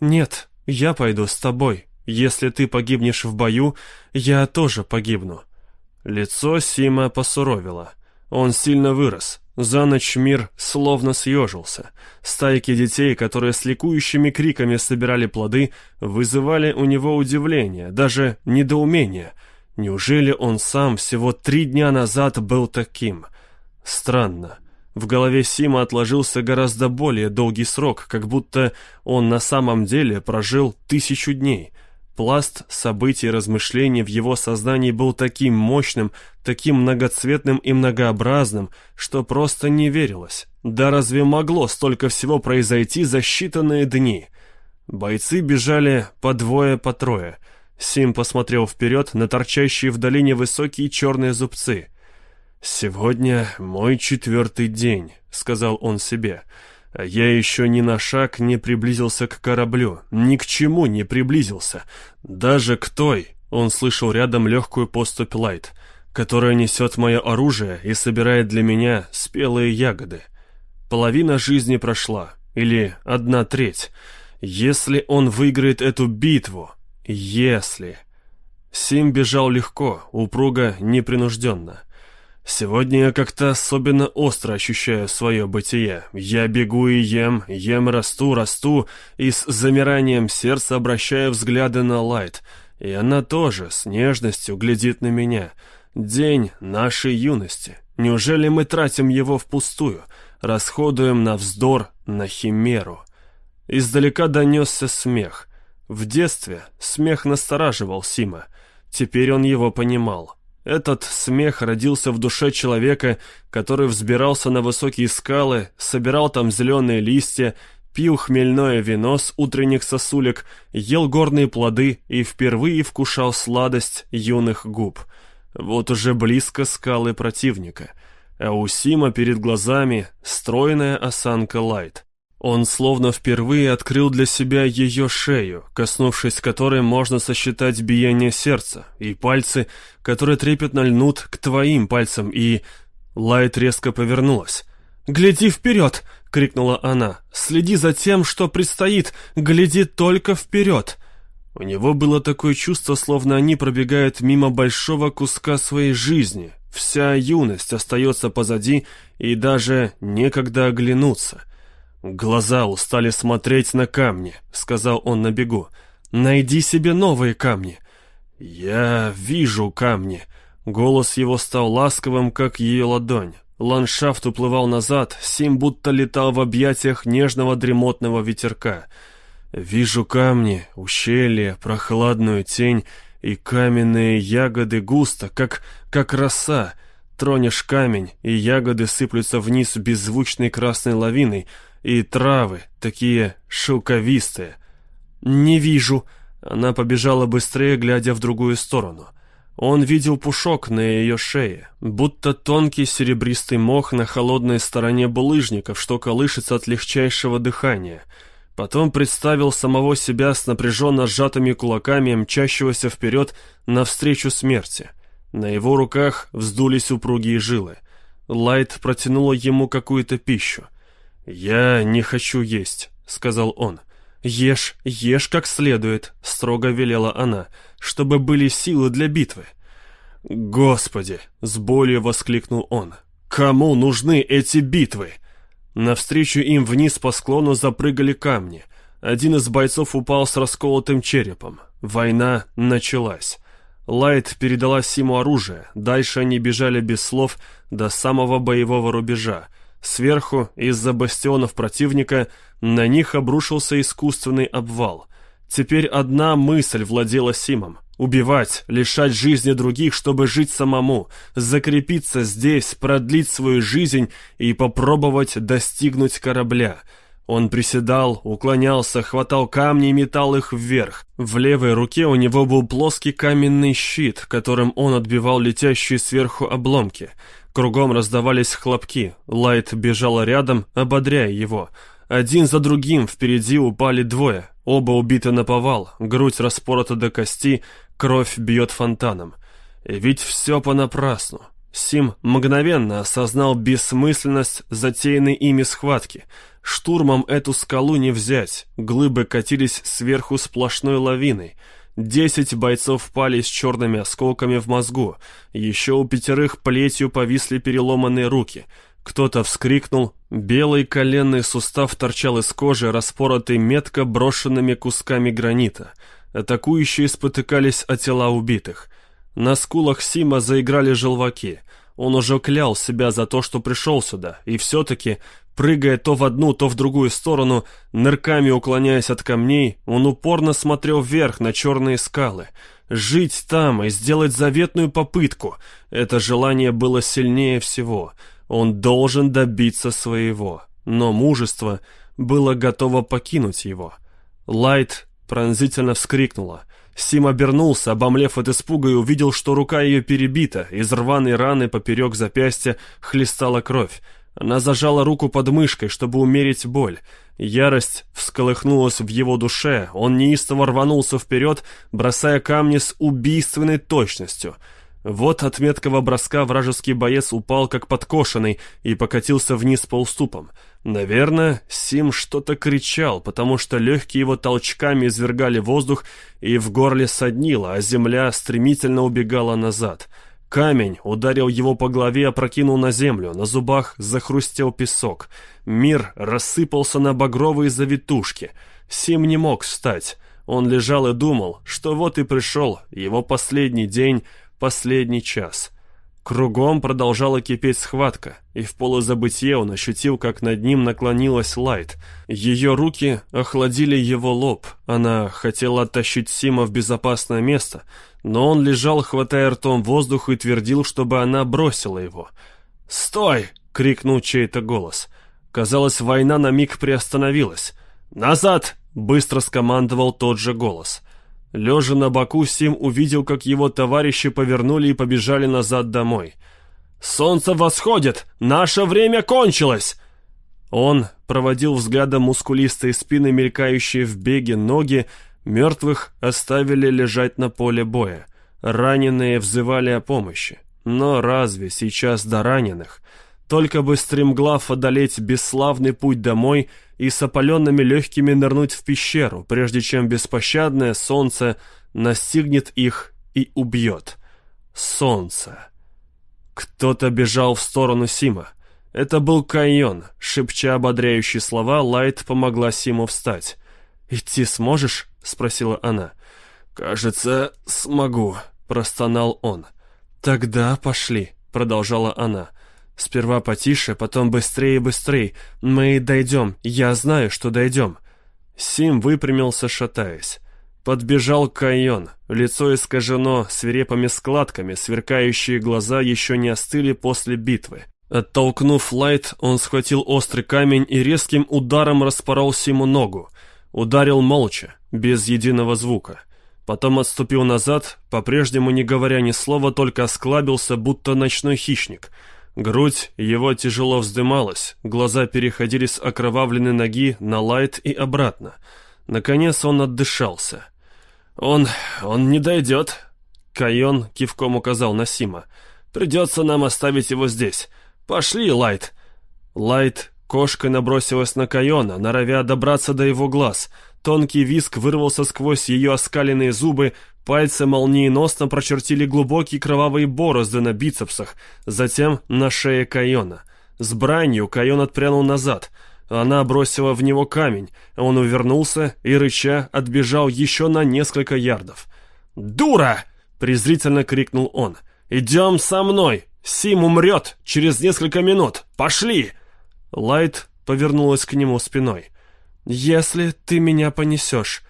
«Нет, я пойду с тобой. Если ты погибнешь в бою, я тоже погибну». Лицо Сима посуровило. Он сильно вырос. За ночь мир словно съежился. Стайки детей, которые с ликующими криками собирали плоды, вызывали у него удивление, даже недоумение. Неужели он сам всего три дня назад был таким? Странно. В голове Сима отложился гораздо более долгий срок, как будто он на самом деле прожил тысячу дней. Пласт событий и размышлений в его сознании был таким мощным, таким многоцветным и многообразным, что просто не верилось. Да разве могло столько всего произойти за считанные дни? Бойцы бежали по двое, по трое. Сим посмотрел вперед на торчащие в долине высокие черные зубцы. «Сегодня мой четвертый день», — сказал он себе. «А я еще ни на шаг не приблизился к кораблю, ни к чему не приблизился. Даже к той...» — он слышал рядом легкую поступь Лайт, которая несет мое оружие и собирает для меня спелые ягоды. Половина жизни прошла, или одна треть. Если он выиграет эту битву, если... Сим бежал легко, упруго, непринужденно. Сегодня я как-то особенно остро ощущаю свое бытие. Я бегу и ем, ем, расту, расту, и с замиранием сердца обращаю взгляды на Лайт. И она тоже с нежностью глядит на меня. День нашей юности. Неужели мы тратим его впустую? Расходуем на вздор, на химеру. Издалека донесся смех. В детстве смех настораживал Сима. Теперь он его понимал. Этот смех родился в душе человека, который взбирался на высокие скалы, собирал там зеленые листья, пил хмельное вино с утренних сосулек, ел горные плоды и впервые вкушал сладость юных губ. Вот уже близко скалы противника, а у Сима перед глазами стройная осанка Лайт. Он словно впервые открыл для себя ее шею, коснувшись которой можно сосчитать биение сердца, и пальцы, которые трепетно льнут к твоим пальцам, и... Лайт резко повернулась. «Гляди вперед!» — крикнула она. «Следи за тем, что предстоит! Гляди только вперед!» У него было такое чувство, словно они пробегают мимо большого куска своей жизни. Вся юность остается позади, и даже некогда оглянуться — «Глаза устали смотреть на камни», — сказал он на бегу. «Найди себе новые камни». «Я вижу камни». Голос его стал ласковым, как ее ладонь. Ландшафт уплывал назад, Сим будто летал в объятиях нежного дремотного ветерка. «Вижу камни, ущелье, прохладную тень и каменные ягоды густо, как, как роса. Тронешь камень, и ягоды сыплются вниз беззвучной красной лавиной, и травы, такие шелковистые. «Не вижу». Она побежала быстрее, глядя в другую сторону. Он видел пушок на ее шее, будто тонкий серебристый мох на холодной стороне булыжников, что колышется от легчайшего дыхания. Потом представил самого себя с напряженно сжатыми кулаками, мчащегося вперед навстречу смерти. На его руках вздулись упругие жилы. Лайт протянула ему какую-то пищу. «Я не хочу есть», — сказал он. «Ешь, ешь как следует», — строго велела она, «чтобы были силы для битвы». «Господи!» — с болью воскликнул он. «Кому нужны эти битвы?» Навстречу им вниз по склону запрыгали камни. Один из бойцов упал с расколотым черепом. Война началась. Лайт передала Симу оружие, дальше они бежали без слов до самого боевого рубежа. Сверху, из-за бастионов противника, на них обрушился искусственный обвал. Теперь одна мысль владела Симом — убивать, лишать жизни других, чтобы жить самому, закрепиться здесь, продлить свою жизнь и попробовать достигнуть корабля — он приседал, уклонялся, хватал камни и метал их вверх. В левой руке у него был плоский каменный щит, которым он отбивал летящие сверху обломки. Кругом раздавались хлопки. Лайт бежал рядом, ободряя его. Один за другим впереди упали двое. Оба убиты на повал, грудь распорота до кости, кровь бьет фонтаном. И ведь все понапрасну. Сим мгновенно осознал бессмысленность затеянной ими схватки — Штурмом эту скалу не взять, глыбы катились сверху сплошной лавиной. Десять бойцов пали с черными осколками в мозгу, еще у пятерых плетью повисли переломанные руки. Кто-то вскрикнул, белый коленный сустав торчал из кожи, распоротый метко брошенными кусками гранита. Атакующие спотыкались о тела убитых. На скулах Сима заиграли желваки. Он уже клял себя за то, что пришел сюда, и все-таки Прыгая то в одну, то в другую сторону, нырками уклоняясь от камней, он упорно смотрел вверх на черные скалы. Жить там и сделать заветную попытку — это желание было сильнее всего. Он должен добиться своего. Но мужество было готово покинуть его. Лайт пронзительно вскрикнула. Сим обернулся, обомлев от испуга, и увидел, что рука ее перебита, из рваной раны поперек запястья хлестала кровь. Она зажала руку под мышкой, чтобы умерить боль. Ярость всколыхнулась в его душе, он неистово рванулся вперед, бросая камни с убийственной точностью. Вот от меткого броска вражеский боец упал как подкошенный и покатился вниз по уступам. Наверное, Сим что-то кричал, потому что легкие его толчками извергали воздух и в горле соднило, а земля стремительно убегала назад — Камень ударил его по голове, опрокинул на землю, на зубах захрустел песок. Мир рассыпался на багровые завитушки. Сим не мог встать. Он лежал и думал, что вот и пришел его последний день, последний час. Кругом продолжала кипеть схватка, и в полузабытье он ощутил, как над ним наклонилась Лайт. Ее руки охладили его лоб. Она хотела оттащить Сима в безопасное место — но он лежал, хватая ртом воздух, и твердил, чтобы она бросила его. «Стой!» — крикнул чей-то голос. Казалось, война на миг приостановилась. «Назад!» — быстро скомандовал тот же голос. Лежа на боку, Сим увидел, как его товарищи повернули и побежали назад домой. «Солнце восходит! Наше время кончилось!» Он проводил взглядом мускулистые спины, мелькающие в беге ноги, Мертвых оставили лежать на поле боя. Раненые взывали о помощи. Но разве сейчас до раненых? Только бы стремглав одолеть бесславный путь домой и с опаленными легкими нырнуть в пещеру, прежде чем беспощадное солнце настигнет их и убьет. Солнце. Кто-то бежал в сторону Сима. Это был Кайон. Шепча ободряющие слова, Лайт помогла Симу встать. «Идти сможешь?» — спросила она. «Кажется, смогу», — простонал он. «Тогда пошли», — продолжала она. «Сперва потише, потом быстрее и быстрее. Мы дойдем, я знаю, что дойдем». Сим выпрямился, шатаясь. Подбежал Кайон. Лицо искажено свирепыми складками, сверкающие глаза еще не остыли после битвы. Оттолкнув Лайт, он схватил острый камень и резким ударом распорол Симу ногу. Ударил молча, без единого звука. Потом отступил назад, по-прежнему не говоря ни слова, только осклабился, будто ночной хищник. Грудь его тяжело вздымалась, глаза переходили с окровавленной ноги на Лайт и обратно. Наконец он отдышался. «Он... он не дойдет», — Кайон кивком указал на Сима. «Придется нам оставить его здесь. Пошли, Лайт». Лайт кошкой набросилась на Кайона, норовя добраться до его глаз — Тонкий визг вырвался сквозь ее оскаленные зубы, пальцы молниеносно прочертили глубокие кровавые борозды на бицепсах, затем на шее Кайона. С бранью Кайон отпрянул назад. Она бросила в него камень, он увернулся и, рыча, отбежал еще на несколько ярдов. «Дура!» презрительно крикнул он. «Идем со мной! Сим умрет через несколько минут! Пошли!» Лайт повернулась к нему спиной. «Если ты меня понесешь...»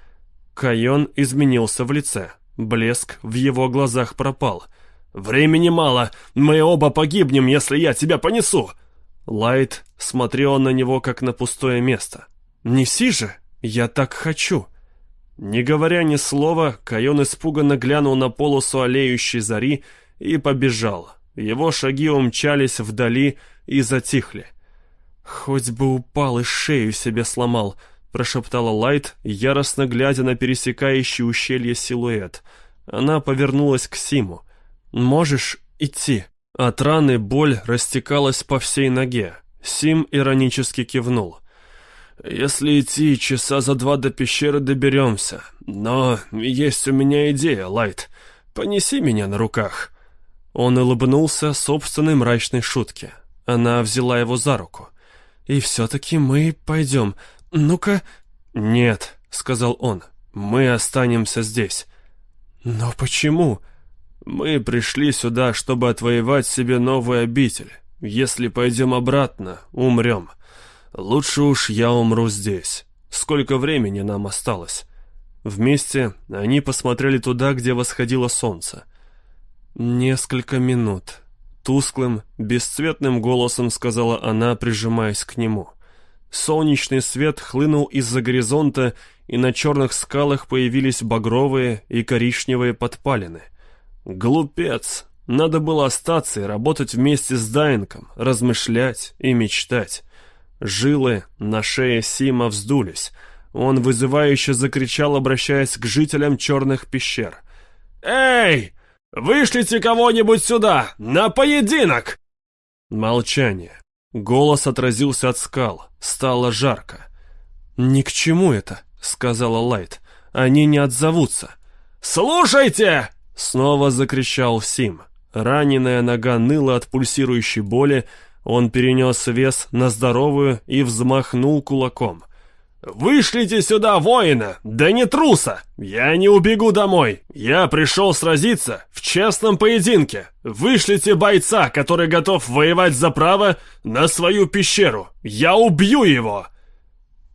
Кайон изменился в лице. Блеск в его глазах пропал. «Времени мало! Мы оба погибнем, если я тебя понесу!» Лайт смотрел на него, как на пустое место. «Неси же! Я так хочу!» Не говоря ни слова, Кайон испуганно глянул на полосу олеющей зари и побежал. Его шаги умчались вдали и затихли. «Хоть бы упал и шею себе сломал», — прошептала Лайт, яростно глядя на пересекающий ущелье силуэт. Она повернулась к Симу. «Можешь идти?» От раны боль растекалась по всей ноге. Сим иронически кивнул. «Если идти, часа за два до пещеры доберемся. Но есть у меня идея, Лайт. Понеси меня на руках». Он улыбнулся собственной мрачной шутке. Она взяла его за руку. «И все-таки мы пойдем. Ну-ка...» «Нет», — сказал он, — «мы останемся здесь». «Но почему?» «Мы пришли сюда, чтобы отвоевать себе новую обитель. Если пойдем обратно, умрем. Лучше уж я умру здесь. Сколько времени нам осталось?» Вместе они посмотрели туда, где восходило солнце. «Несколько минут», — тусклым, бесцветным голосом сказала она, прижимаясь к нему. Солнечный свет хлынул из-за горизонта, и на черных скалах появились багровые и коричневые подпалины. Глупец! Надо было остаться и работать вместе с Дайнком, размышлять и мечтать. Жилы на шее Сима вздулись. Он вызывающе закричал, обращаясь к жителям черных пещер. «Эй! Вышлите кого-нибудь сюда! На поединок!» Молчание. Голос отразился от скал. Стало жарко. «Ни к чему это», — сказала Лайт. «Они не отзовутся». «Слушайте!» — снова закричал Сим. Раненая нога ныла от пульсирующей боли, он перенес вес на здоровую и взмахнул кулаком. «Вышлите сюда воина, да не труса! Я не убегу домой! Я пришел сразиться в честном поединке! Вышлите бойца, который готов воевать за право на свою пещеру! Я убью его!»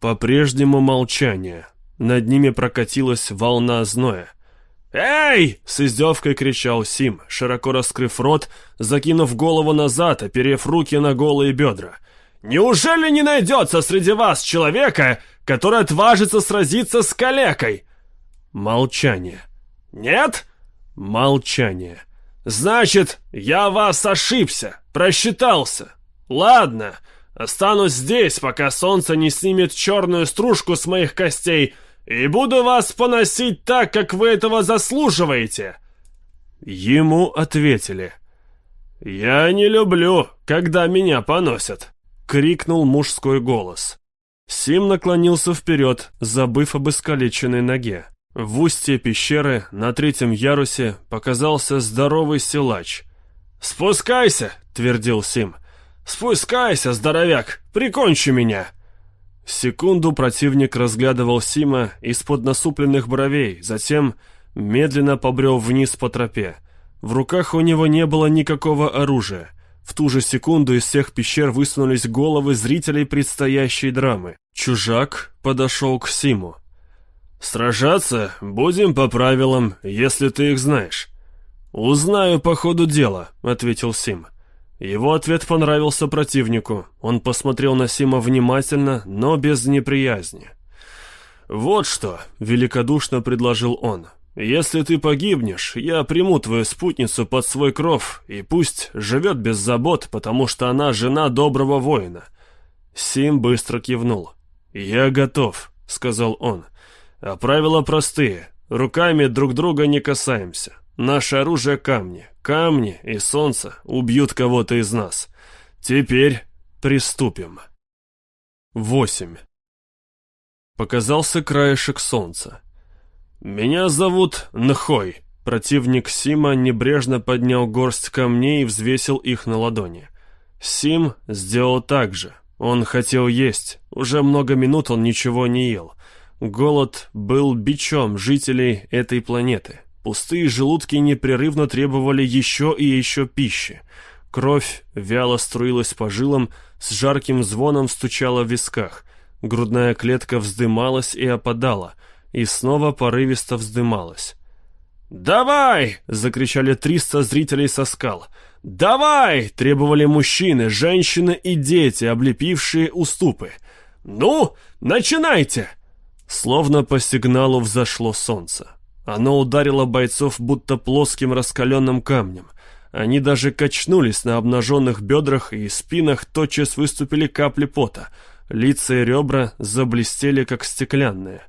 По-прежнему молчание. Над ними прокатилась волна зноя. «Эй!» — с издевкой кричал Сим, широко раскрыв рот, закинув голову назад, оперев руки на голые бедра. «Неужели не найдется среди вас человека, который отважится сразиться с калекой?» Молчание. «Нет?» Молчание. «Значит, я вас ошибся, просчитался. Ладно, останусь здесь, пока солнце не снимет черную стружку с моих костей, и буду вас поносить так, как вы этого заслуживаете». Ему ответили. «Я не люблю, когда меня поносят», — крикнул мужской голос. Сим наклонился вперед, забыв об искалеченной ноге. В устье пещеры на третьем ярусе показался здоровый силач. «Спускайся!» — твердил Сим. «Спускайся, здоровяк! Прикончи меня!» Секунду противник разглядывал Сима из-под насупленных бровей, затем медленно побрел вниз по тропе. В руках у него не было никакого оружия. В ту же секунду из всех пещер высунулись головы зрителей предстоящей драмы. Чужак подошел к Симу. «Сражаться будем по правилам, если ты их знаешь». «Узнаю по ходу дела», — ответил Сим. Его ответ понравился противнику. Он посмотрел на Сима внимательно, но без неприязни. «Вот что», — великодушно предложил он, если ты погибнешь, я приму твою спутницу под свой кров, и пусть живет без забот, потому что она жена доброго воина». Сим быстро кивнул. «Я готов», — сказал он. «А правила простые. Руками друг друга не касаемся. Наше оружие — камни. Камни и солнце убьют кого-то из нас. Теперь приступим». Восемь. Показался краешек солнца. «Меня зовут Нхой». Противник Сима небрежно поднял горсть камней и взвесил их на ладони. Сим сделал так же. Он хотел есть. Уже много минут он ничего не ел. Голод был бичом жителей этой планеты. Пустые желудки непрерывно требовали еще и еще пищи. Кровь вяло струилась по жилам, с жарким звоном стучала в висках. Грудная клетка вздымалась и опадала, и снова порывисто вздымалась. «Давай!» — закричали триста зрителей со скал. «Давай!» — требовали мужчины, женщины и дети, облепившие уступы. «Ну, начинайте!» Словно по сигналу взошло солнце. Оно ударило бойцов будто плоским раскаленным камнем. Они даже качнулись на обнаженных бедрах и спинах тотчас выступили капли пота. Лица и ребра заблестели, как стеклянные.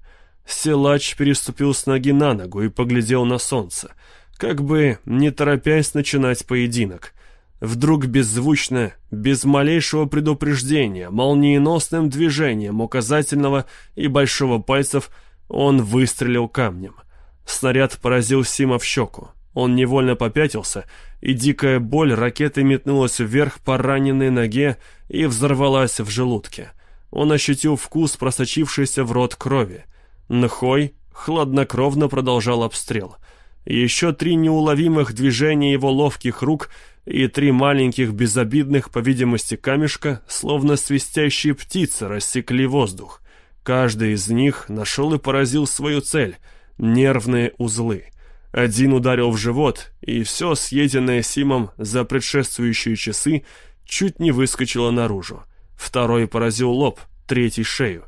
Силач переступил с ноги на ногу и поглядел на солнце, как бы не торопясь начинать поединок. Вдруг беззвучно, без малейшего предупреждения, молниеносным движением указательного и большого пальцев он выстрелил камнем. Снаряд поразил Сима в щеку. Он невольно попятился, и дикая боль ракеты метнулась вверх по раненой ноге и взорвалась в желудке. Он ощутил вкус просочившейся в рот крови. Нхой хладнокровно продолжал обстрел. Еще три неуловимых движения его ловких рук и три маленьких безобидных, по видимости, камешка, словно свистящие птицы, рассекли воздух. Каждый из них нашел и поразил свою цель — нервные узлы. Один ударил в живот, и все съеденное Симом за предшествующие часы чуть не выскочило наружу. Второй поразил лоб, третий — шею.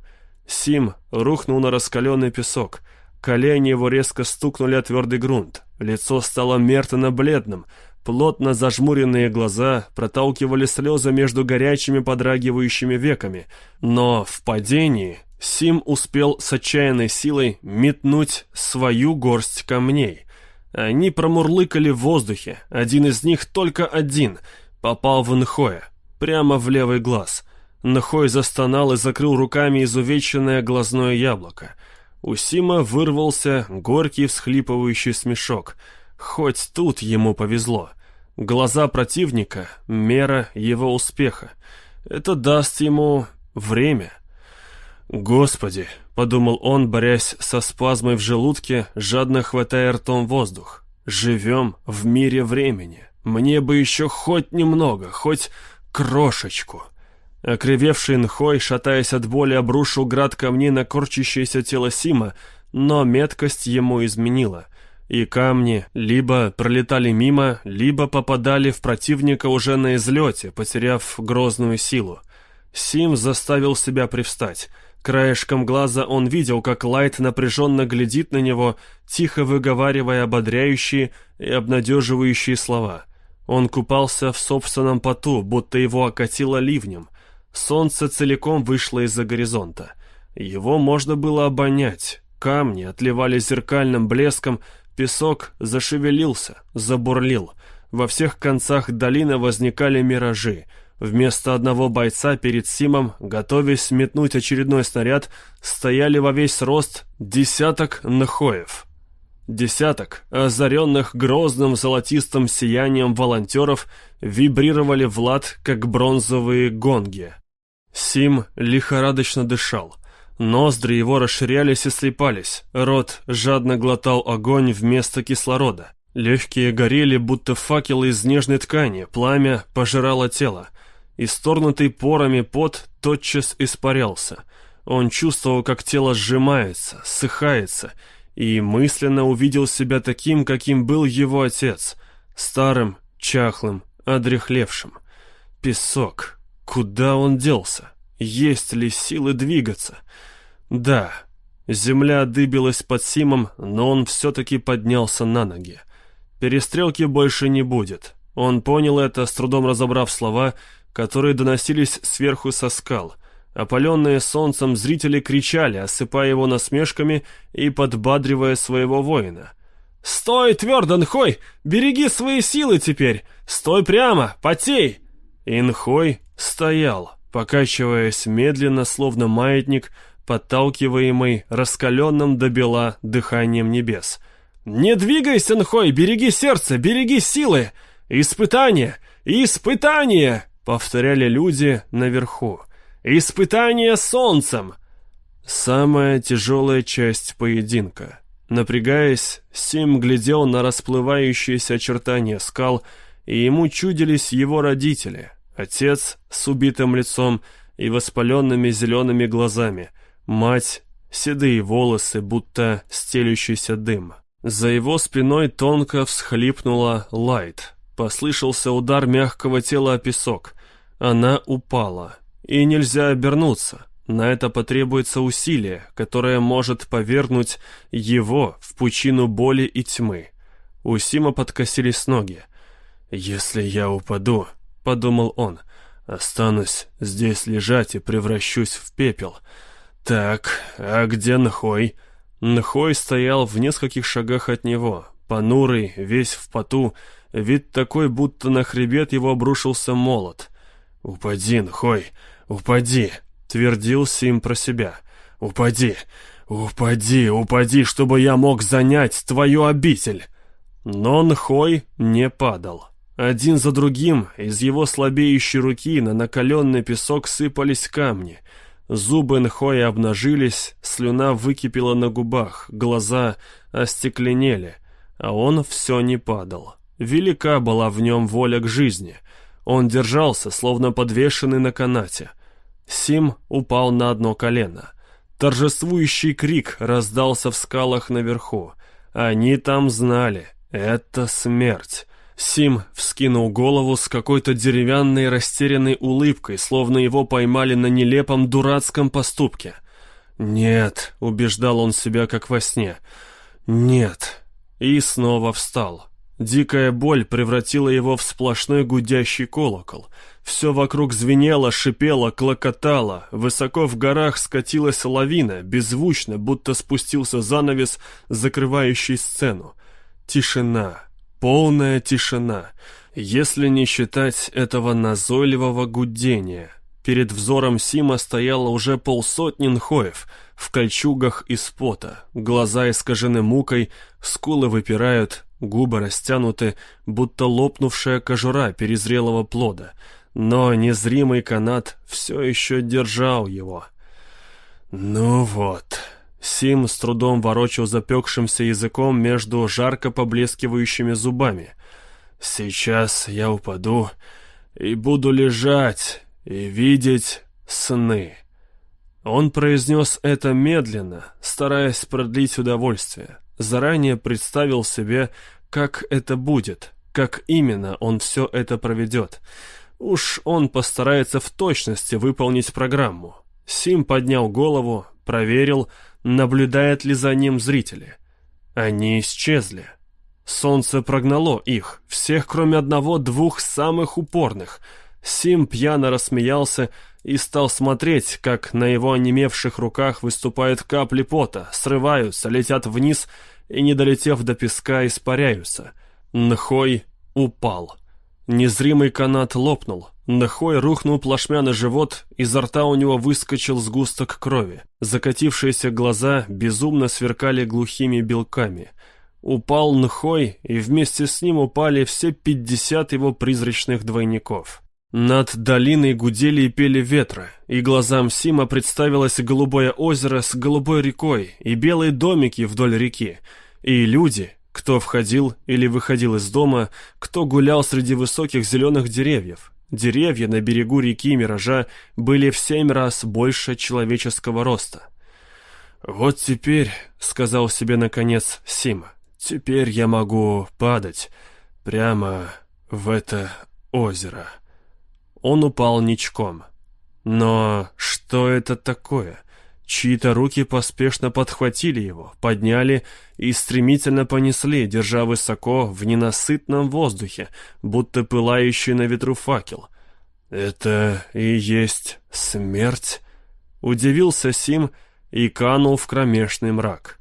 Сим рухнул на раскаленный песок. Колени его резко стукнули о твердый грунт. Лицо стало мертвенно-бледным. Плотно зажмуренные глаза проталкивали слезы между горячими подрагивающими веками. Но в падении Сим успел с отчаянной силой метнуть свою горсть камней. Они промурлыкали в воздухе. Один из них, только один, попал в Нхоя, прямо в левый глаз — Нхой застонал и закрыл руками изувеченное глазное яблоко. У Сима вырвался горький всхлипывающий смешок. Хоть тут ему повезло. Глаза противника — мера его успеха. Это даст ему время. «Господи!» — подумал он, борясь со спазмой в желудке, жадно хватая ртом воздух. «Живем в мире времени. Мне бы еще хоть немного, хоть крошечку». Окривевший Нхой, шатаясь от боли, обрушил град камней на корчащееся тело Сима, но меткость ему изменила, и камни либо пролетали мимо, либо попадали в противника уже на излете, потеряв грозную силу. Сим заставил себя привстать. Краешком глаза он видел, как Лайт напряженно глядит на него, тихо выговаривая ободряющие и обнадеживающие слова. Он купался в собственном поту, будто его окатило ливнем — Солнце целиком вышло из-за горизонта. Его можно было обонять. Камни отливали зеркальным блеском, песок зашевелился, забурлил. Во всех концах долины возникали миражи. Вместо одного бойца перед Симом, готовясь метнуть очередной снаряд, стояли во весь рост десяток нахоев. Десяток, озаренных грозным золотистым сиянием волонтеров, вибрировали в лад, как бронзовые гонги. Сим лихорадочно дышал. Ноздри его расширялись и слепались, рот жадно глотал огонь вместо кислорода. Легкие горели, будто факелы из нежной ткани, пламя пожирало тело. Исторнутый порами пот тотчас испарялся. Он чувствовал, как тело сжимается, ссыхается, и мысленно увидел себя таким, каким был его отец, старым, чахлым, одрехлевшим. Песок, Куда он делся? Есть ли силы двигаться? Да, земля дыбилась под Симом, но он все-таки поднялся на ноги. Перестрелки больше не будет. Он понял это, с трудом разобрав слова, которые доносились сверху со скал. Опаленные солнцем зрители кричали, осыпая его насмешками и подбадривая своего воина. «Стой твердо, Нхой! Береги свои силы теперь! Стой прямо! Потей!» Инхой стоял, покачиваясь медленно, словно маятник, подталкиваемый раскаленным до бела дыханием небес. «Не двигайся, Нхой! Береги сердце! Береги силы! Испытание! Испытание!» — повторяли люди наверху. «Испытание солнцем!» Самая тяжелая часть поединка. Напрягаясь, Сим глядел на расплывающиеся очертания скал, и ему чудились его родители, отец с убитым лицом и воспаленными зелеными глазами, мать, седые волосы, будто стелющийся дым. За его спиной тонко всхлипнула Лайт. Послышался удар мягкого тела о песок. Она упала. И нельзя обернуться. На это потребуется усилие, которое может повергнуть его в пучину боли и тьмы. У Сима подкосились ноги. «Если я упаду», — подумал он, — «останусь здесь лежать и превращусь в пепел». «Так, а где Нхой?» Нхой стоял в нескольких шагах от него, понурый, весь в поту, вид такой, будто на хребет его обрушился молот. «Упади, Нхой, упади!» — твердил Сим про себя. «Упади, упади, упади, чтобы я мог занять твою обитель!» Но Нхой не падал. Один за другим из его слабеющей руки на накаленный песок сыпались камни — Зубы Нхоя обнажились, слюна выкипела на губах, глаза остекленели, а он все не падал. Велика была в нем воля к жизни. Он держался, словно подвешенный на канате. Сим упал на одно колено. Торжествующий крик раздался в скалах наверху. Они там знали. Это смерть. Сим вскинул голову с какой-то деревянной растерянной улыбкой, словно его поймали на нелепом дурацком поступке. «Нет», — убеждал он себя, как во сне, — «нет». И снова встал. Дикая боль превратила его в сплошной гудящий колокол. Все вокруг звенело, шипело, клокотало. Высоко в горах скатилась лавина, беззвучно, будто спустился занавес, закрывающий сцену. Тишина. Полная тишина, если не считать этого назойливого гудения. Перед взором Сима стояло уже полсотни нхоев в кольчугах из пота, глаза искажены мукой, скулы выпирают, губы растянуты, будто лопнувшая кожура перезрелого плода. Но незримый канат все еще держал его. «Ну вот», Сим с трудом ворочал запекшимся языком между жарко поблескивающими зубами. «Сейчас я упаду и буду лежать и видеть сны». Он произнес это медленно, стараясь продлить удовольствие. Заранее представил себе, как это будет, как именно он все это проведет. Уж он постарается в точности выполнить программу. Сим поднял голову, проверил, наблюдают ли за ним зрители. Они исчезли. Солнце прогнало их, всех кроме одного-двух самых упорных. Сим пьяно рассмеялся и стал смотреть, как на его онемевших руках выступают капли пота, срываются, летят вниз и, не долетев до песка, испаряются. Нхой упал. Незримый канат лопнул. Нахой рухнул плашмя на живот, изо рта у него выскочил сгусток крови. Закатившиеся глаза безумно сверкали глухими белками. Упал Нхой, и вместе с ним упали все пятьдесят его призрачных двойников. Над долиной гудели и пели ветры, и глазам Сима представилось голубое озеро с голубой рекой и белые домики вдоль реки, и люди, кто входил или выходил из дома, кто гулял среди высоких зеленых деревьев, Деревья на берегу реки Миража были в семь раз больше человеческого роста. «Вот теперь», — сказал себе наконец Сима, — «теперь я могу падать прямо в это озеро». Он упал ничком. Но что это такое? Чьи-то руки поспешно подхватили его, подняли и стремительно понесли, держа высоко в ненасытном воздухе, будто пылающий на ветру факел. «Это и есть смерть?» — удивился Сим и канул в кромешный мрак.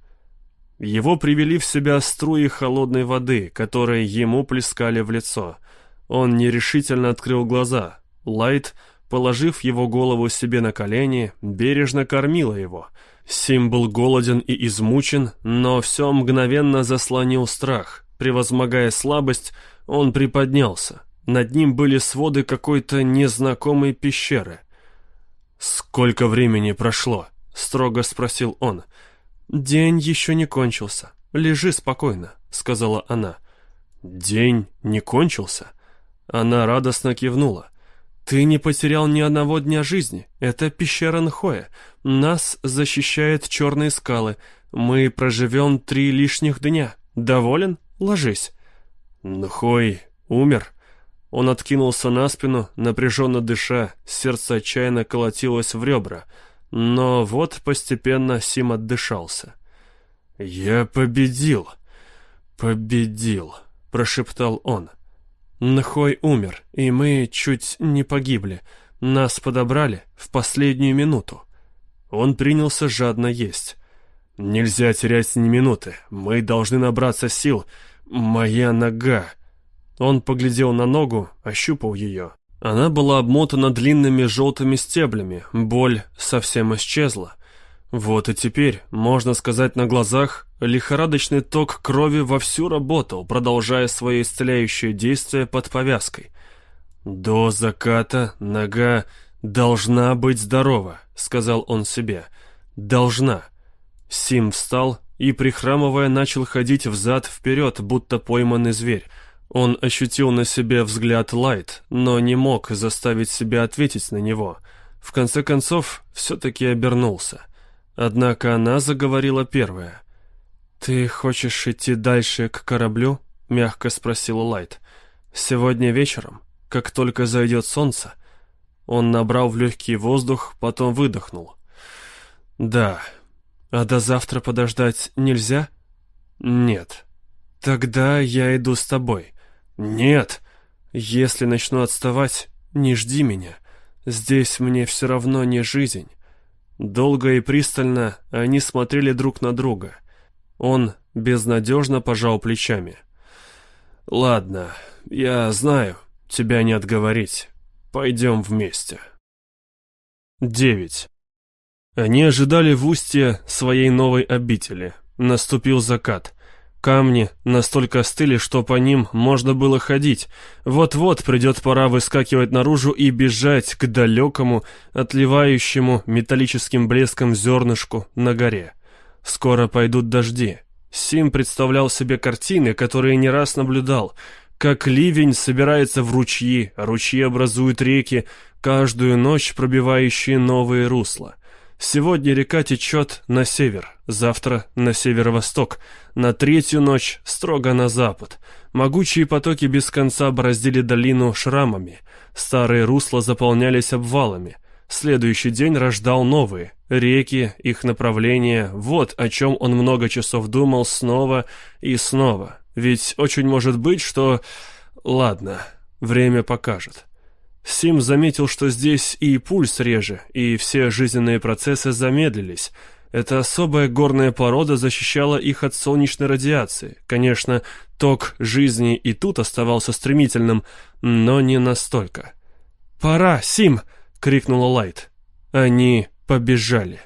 Его привели в себя струи холодной воды, которые ему плескали в лицо. Он нерешительно открыл глаза. Лайт — положив его голову себе на колени, бережно кормила его. Сим был голоден и измучен, но все мгновенно заслонил страх. Превозмогая слабость, он приподнялся. Над ним были своды какой-то незнакомой пещеры. «Сколько времени прошло?» — строго спросил он. «День еще не кончился», лежи спокойно», — сказала она. «День не кончился?» Она радостно кивнула. «Ты не потерял ни одного дня жизни. Это пещера Нхоя. Нас защищают черные скалы. Мы проживем три лишних дня. Доволен? Ложись». Нхой умер. Он откинулся на спину, напряженно дыша, сердце отчаянно колотилось в ребра. Но вот постепенно Сим отдышался. «Я победил! Победил!» — прошептал он. Нхой умер, и мы чуть не погибли. Нас подобрали в последнюю минуту. Он принялся жадно есть. «Нельзя терять ни минуты. Мы должны набраться сил. Моя нога!» Он поглядел на ногу, ощупал ее. Она была обмотана длинными желтыми стеблями, боль совсем исчезла. Вот и теперь, можно сказать на глазах, лихорадочный ток крови вовсю работал, продолжая свои исцеляющие действия под повязкой. «До заката нога должна быть здорова», — сказал он себе. «Должна». Сим встал и, прихрамывая, начал ходить взад-вперед, будто пойманный зверь. Он ощутил на себе взгляд Лайт, но не мог заставить себя ответить на него. В конце концов, все-таки обернулся. Однако она заговорила первая. «Ты хочешь идти дальше к кораблю?» — мягко спросила Лайт. «Сегодня вечером, как только зайдет солнце». Он набрал в легкие воздух, потом выдохнул. «Да. А до завтра подождать нельзя?» «Нет. Тогда я иду с тобой». «Нет. Если начну отставать, не жди меня. Здесь мне все равно не жизнь. Долго и пристально они смотрели друг на друга. Он безнадежно пожал плечами. «Ладно, я знаю, тебя не отговорить. Пойдем вместе». Девять. Они ожидали в устье своей новой обители. Наступил закат. Камни настолько остыли, что по ним можно было ходить. Вот-вот придет пора выскакивать наружу и бежать к далекому, отливающему металлическим блеском зернышку на горе. Скоро пойдут дожди. Сим представлял себе картины, которые не раз наблюдал. Как ливень собирается в ручьи, а ручьи образуют реки, каждую ночь пробивающие новые русла. Сегодня река течет на север, завтра на северо-восток, на третью ночь строго на запад. Могучие потоки без конца бороздили долину шрамами, старые русла заполнялись обвалами. Следующий день рождал новые. Реки, их направление, вот о чем он много часов думал снова и снова. Ведь очень может быть, что... Ладно, время покажет. Сим заметил, что здесь и пульс реже, и все жизненные процессы замедлились. Эта особая горная порода защищала их от солнечной радиации. Конечно, ток жизни и тут оставался стремительным, но не настолько. «Пора, Сим!» — крикнула Лайт. Они побежали.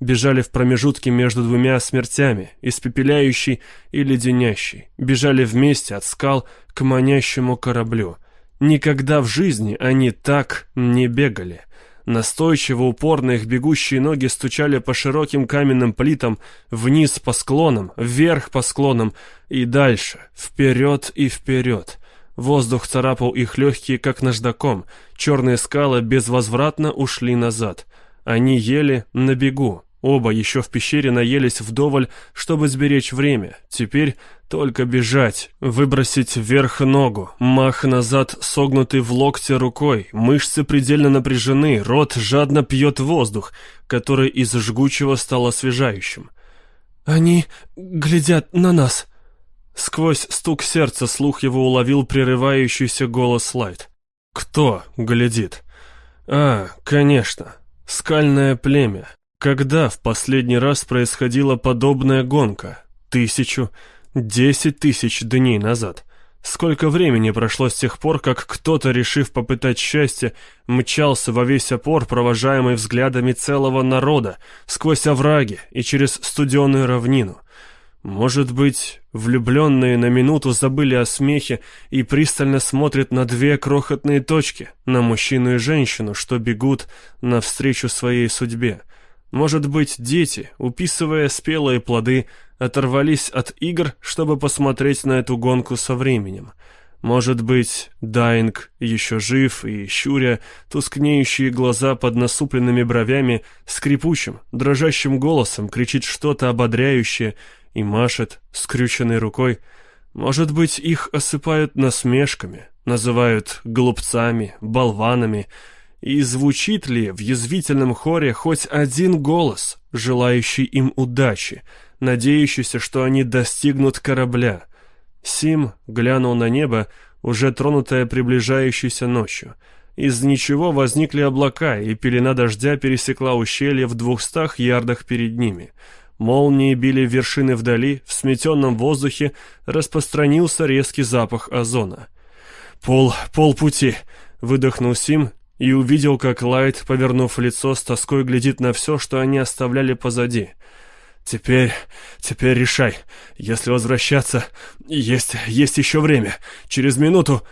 Бежали в промежутке между двумя смертями, испепеляющей и леденящей. Бежали вместе от скал к манящему кораблю — Никогда в жизни они так не бегали. Настойчиво, упорно их бегущие ноги стучали по широким каменным плитам, вниз по склонам, вверх по склонам и дальше, вперед и вперед. Воздух царапал их легкие, как наждаком. Черные скалы безвозвратно ушли назад. Они ели на бегу, Оба еще в пещере наелись вдоволь, чтобы сберечь время. Теперь только бежать, выбросить вверх ногу, мах назад, согнутый в локте рукой, мышцы предельно напряжены, рот жадно пьет воздух, который из жгучего стал освежающим. «Они глядят на нас!» Сквозь стук сердца слух его уловил прерывающийся голос Лайт. «Кто глядит?» «А, конечно, скальное племя, когда в последний раз происходила подобная гонка? Тысячу? Десять тысяч дней назад? Сколько времени прошло с тех пор, как кто-то, решив попытать счастье, мчался во весь опор, провожаемый взглядами целого народа, сквозь овраги и через студеную равнину? Может быть, влюбленные на минуту забыли о смехе и пристально смотрят на две крохотные точки, на мужчину и женщину, что бегут навстречу своей судьбе. Может быть, дети, уписывая спелые плоды, оторвались от игр, чтобы посмотреть на эту гонку со временем. Может быть, Дайнг еще жив, и щуря тускнеющие глаза под насупленными бровями, скрипучим, дрожащим голосом кричит что-то ободряющее и машет скрюченной рукой. Может быть, их осыпают насмешками, называют глупцами, болванами, и звучит ли в язвительном хоре хоть один голос, желающий им удачи, надеющийся, что они достигнут корабля — Сим глянул на небо, уже тронутое приближающейся ночью. Из ничего возникли облака, и пелена дождя пересекла ущелье в двухстах ярдах перед ними. Молнии били вершины вдали, в сметенном воздухе распространился резкий запах озона. «Пол, полпути!» — выдохнул Сим и увидел, как Лайт, повернув лицо, с тоской глядит на все, что они оставляли позади. «Теперь... теперь решай. Если возвращаться... Есть... есть еще время. Через минуту...»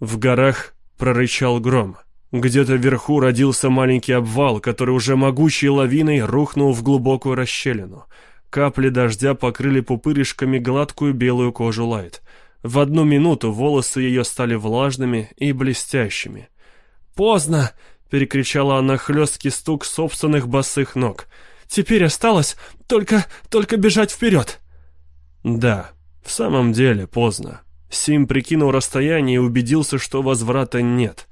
В горах прорычал гром. Где-то вверху родился маленький обвал, который уже могучей лавиной рухнул в глубокую расщелину. Капли дождя покрыли пупырышками гладкую белую кожу Лайт. В одну минуту волосы ее стали влажными и блестящими. «Поздно!» — перекричала она хлесткий стук собственных босых ног — Теперь осталось только... только бежать вперед!» «Да, в самом деле поздно». Сим прикинул расстояние и убедился, что возврата нет.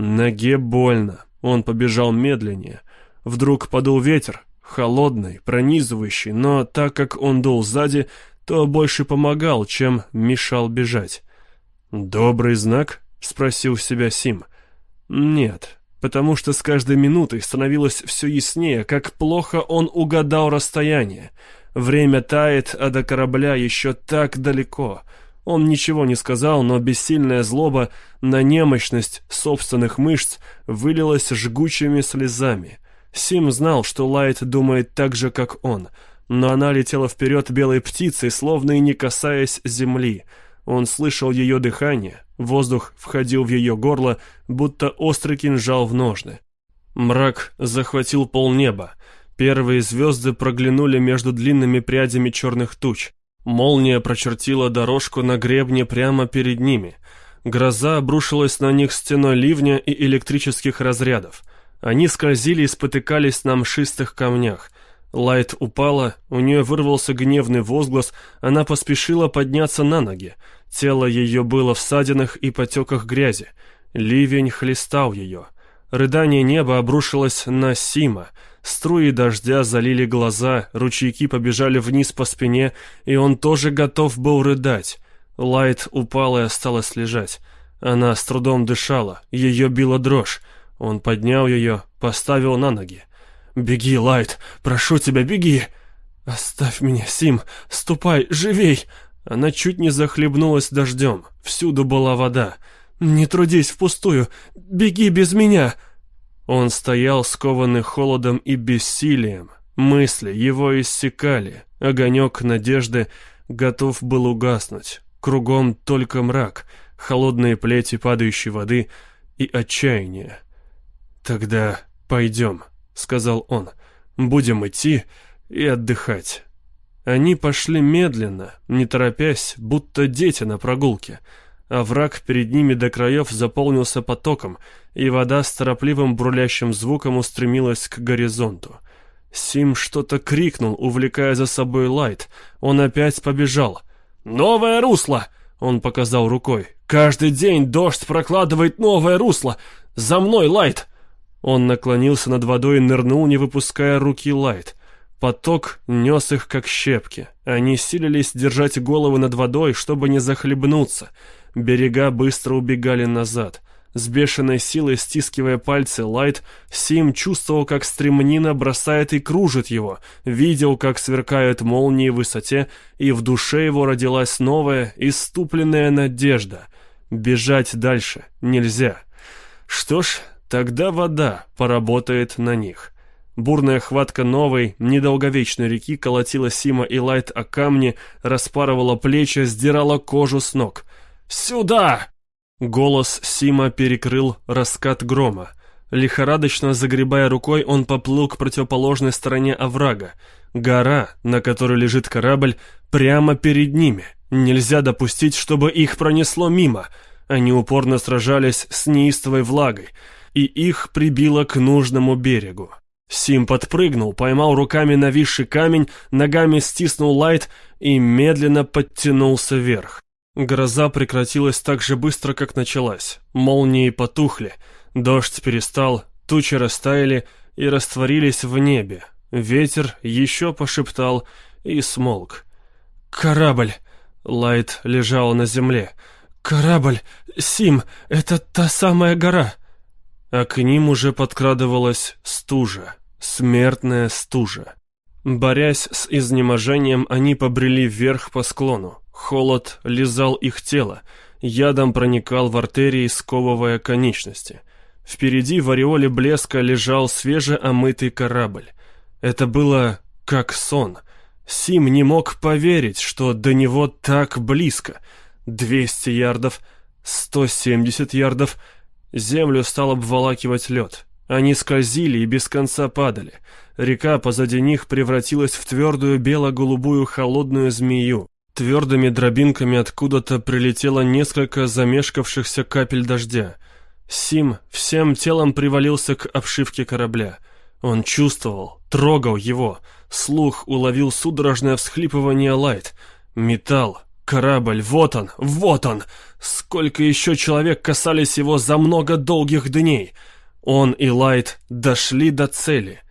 Ноге больно. Он побежал медленнее. Вдруг подул ветер, холодный, пронизывающий, но так как он дул сзади, то больше помогал, чем мешал бежать. «Добрый знак?» — спросил себя Сим. «Нет, потому что с каждой минутой становилось все яснее, как плохо он угадал расстояние. Время тает, а до корабля еще так далеко. Он ничего не сказал, но бессильная злоба на немощность собственных мышц вылилась жгучими слезами. Сим знал, что Лайт думает так же, как он, но она летела вперед белой птицей, словно и не касаясь земли. Он слышал ее дыхание, Воздух входил в ее горло, будто острый кинжал в ножны. Мрак захватил полнеба. Первые звезды проглянули между длинными прядями черных туч. Молния прочертила дорожку на гребне прямо перед ними. Гроза обрушилась на них стеной ливня и электрических разрядов. Они скользили и спотыкались на мшистых камнях. Лайт упала, у нее вырвался гневный возглас, она поспешила подняться на ноги. Тело ее было в садинах и потеках грязи. Ливень хлестал ее. Рыдание неба обрушилось на Сима. Струи дождя залили глаза, ручейки побежали вниз по спине, и он тоже готов был рыдать. Лайт упала и осталась лежать. Она с трудом дышала, ее била дрожь. Он поднял ее, поставил на ноги. «Беги, Лайт, прошу тебя, беги!» «Оставь меня, Сим, ступай, живей!» Она чуть не захлебнулась дождем. Всюду была вода. «Не трудись впустую! Беги без меня!» Он стоял, скованный холодом и бессилием. Мысли его иссякали. Огонек надежды готов был угаснуть. Кругом только мрак, холодные плети падающей воды и отчаяние. «Тогда пойдем», — сказал он. «Будем идти и отдыхать». Они пошли медленно, не торопясь, будто дети на прогулке. А враг перед ними до краев заполнился потоком, и вода с торопливым бурлящим звуком устремилась к горизонту. Сим что-то крикнул, увлекая за собой Лайт. Он опять побежал. «Новое русло!» — он показал рукой. «Каждый день дождь прокладывает новое русло! За мной, Лайт!» Он наклонился над водой и нырнул, не выпуская руки Лайт. Поток нес их как щепки. Они силились держать головы над водой, чтобы не захлебнуться. Берега быстро убегали назад. С бешеной силой стискивая пальцы Лайт, Сим чувствовал, как стремнина бросает и кружит его, видел, как сверкают молнии в высоте, и в душе его родилась новая, иступленная надежда. Бежать дальше нельзя. Что ж, тогда вода поработает на них. Бурная хватка новой, недолговечной реки колотила Сима и Лайт о камни, распарывала плечи, сдирала кожу с ног. «Сюда!» Голос Сима перекрыл раскат грома. Лихорадочно загребая рукой, он поплыл к противоположной стороне оврага. Гора, на которой лежит корабль, прямо перед ними. Нельзя допустить, чтобы их пронесло мимо. Они упорно сражались с неистовой влагой, и их прибило к нужному берегу. Сим подпрыгнул, поймал руками нависший камень, ногами стиснул Лайт и медленно подтянулся вверх. Гроза прекратилась так же быстро, как началась. Молнии потухли, дождь перестал, тучи растаяли и растворились в небе. Ветер еще пошептал и смолк. «Корабль!» Лайт лежал на земле. «Корабль! Сим! Это та самая гора!» А к ним уже подкрадывалась стужа, смертная стужа. Борясь с изнеможением, они побрели вверх по склону. Холод лизал их тело, ядом проникал в артерии, сковывая конечности. Впереди в ореоле блеска лежал свежеомытый корабль. Это было как сон. Сим не мог поверить, что до него так близко. Двести ярдов, сто семьдесят ярдов. Землю стал обволакивать лед. Они скользили и без конца падали. Река позади них превратилась в твердую бело-голубую холодную змею. Твердыми дробинками откуда-то прилетело несколько замешкавшихся капель дождя. Сим всем телом привалился к обшивке корабля. Он чувствовал, трогал его. Слух уловил судорожное всхлипывание Лайт. Металл, корабль, вот он, вот он! Сколько еще человек касались его за много долгих дней! Он и Лайт дошли до цели.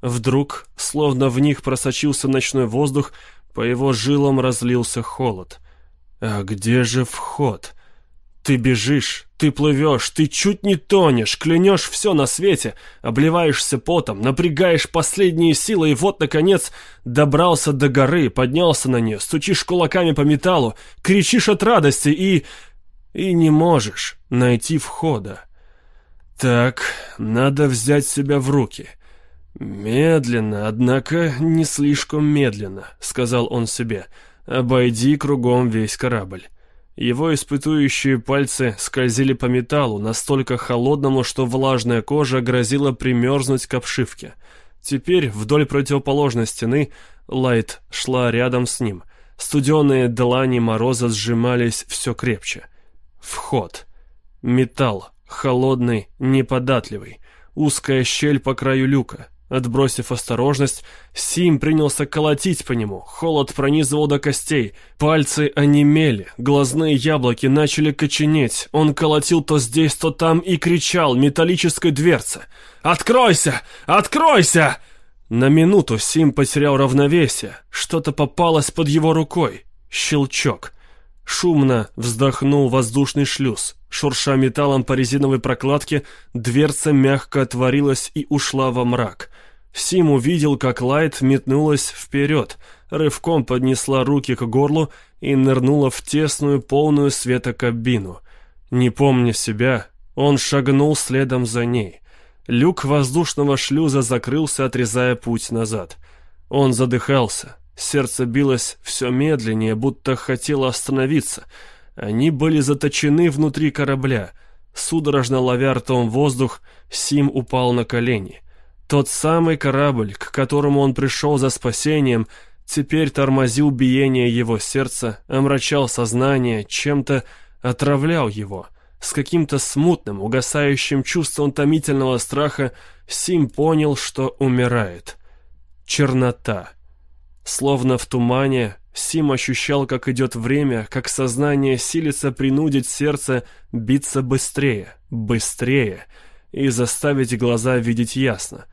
Вдруг, словно в них просочился ночной воздух, по его жилам разлился холод. А где же вход? Ты бежишь, ты плывешь, ты чуть не тонешь, клянешь все на свете, обливаешься потом, напрягаешь последние силы и вот, наконец, добрался до горы, поднялся на нее, стучишь кулаками по металлу, кричишь от радости и... и не можешь найти входа. Так, надо взять себя в руки. Медленно, однако не слишком медленно, сказал он себе. Обойди кругом весь корабль. Его испытующие пальцы скользили по металлу, настолько холодному, что влажная кожа грозила примерзнуть к обшивке. Теперь вдоль противоположной стены Лайт шла рядом с ним. Студеные длани мороза сжимались все крепче. Вход. Металл. Холодный, неподатливый. Узкая щель по краю люка. Отбросив осторожность, Сим принялся колотить по нему. Холод пронизывал до костей. Пальцы онемели, глазные яблоки начали коченеть. Он колотил то здесь, то там и кричал металлической дверце. «Откройся! Откройся!» На минуту Сим потерял равновесие. Что-то попалось под его рукой. Щелчок. Шумно вздохнул воздушный шлюз. Шурша металлом по резиновой прокладке, дверца мягко отворилась и ушла во мрак. Сим увидел, как Лайт метнулась вперед, рывком поднесла руки к горлу и нырнула в тесную, полную света кабину. Не помня себя, он шагнул следом за ней. Люк воздушного шлюза закрылся, отрезая путь назад. Он задыхался, сердце билось все медленнее, будто хотело остановиться — они были заточены внутри корабля. Судорожно ловя ртом воздух, Сим упал на колени. Тот самый корабль, к которому он пришел за спасением, теперь тормозил биение его сердца, омрачал сознание, чем-то отравлял его. С каким-то смутным, угасающим чувством томительного страха Сим понял, что умирает. Чернота. Словно в тумане Сим ощущал, как идет время, как сознание силится принудить сердце биться быстрее, быстрее и заставить глаза видеть ясно.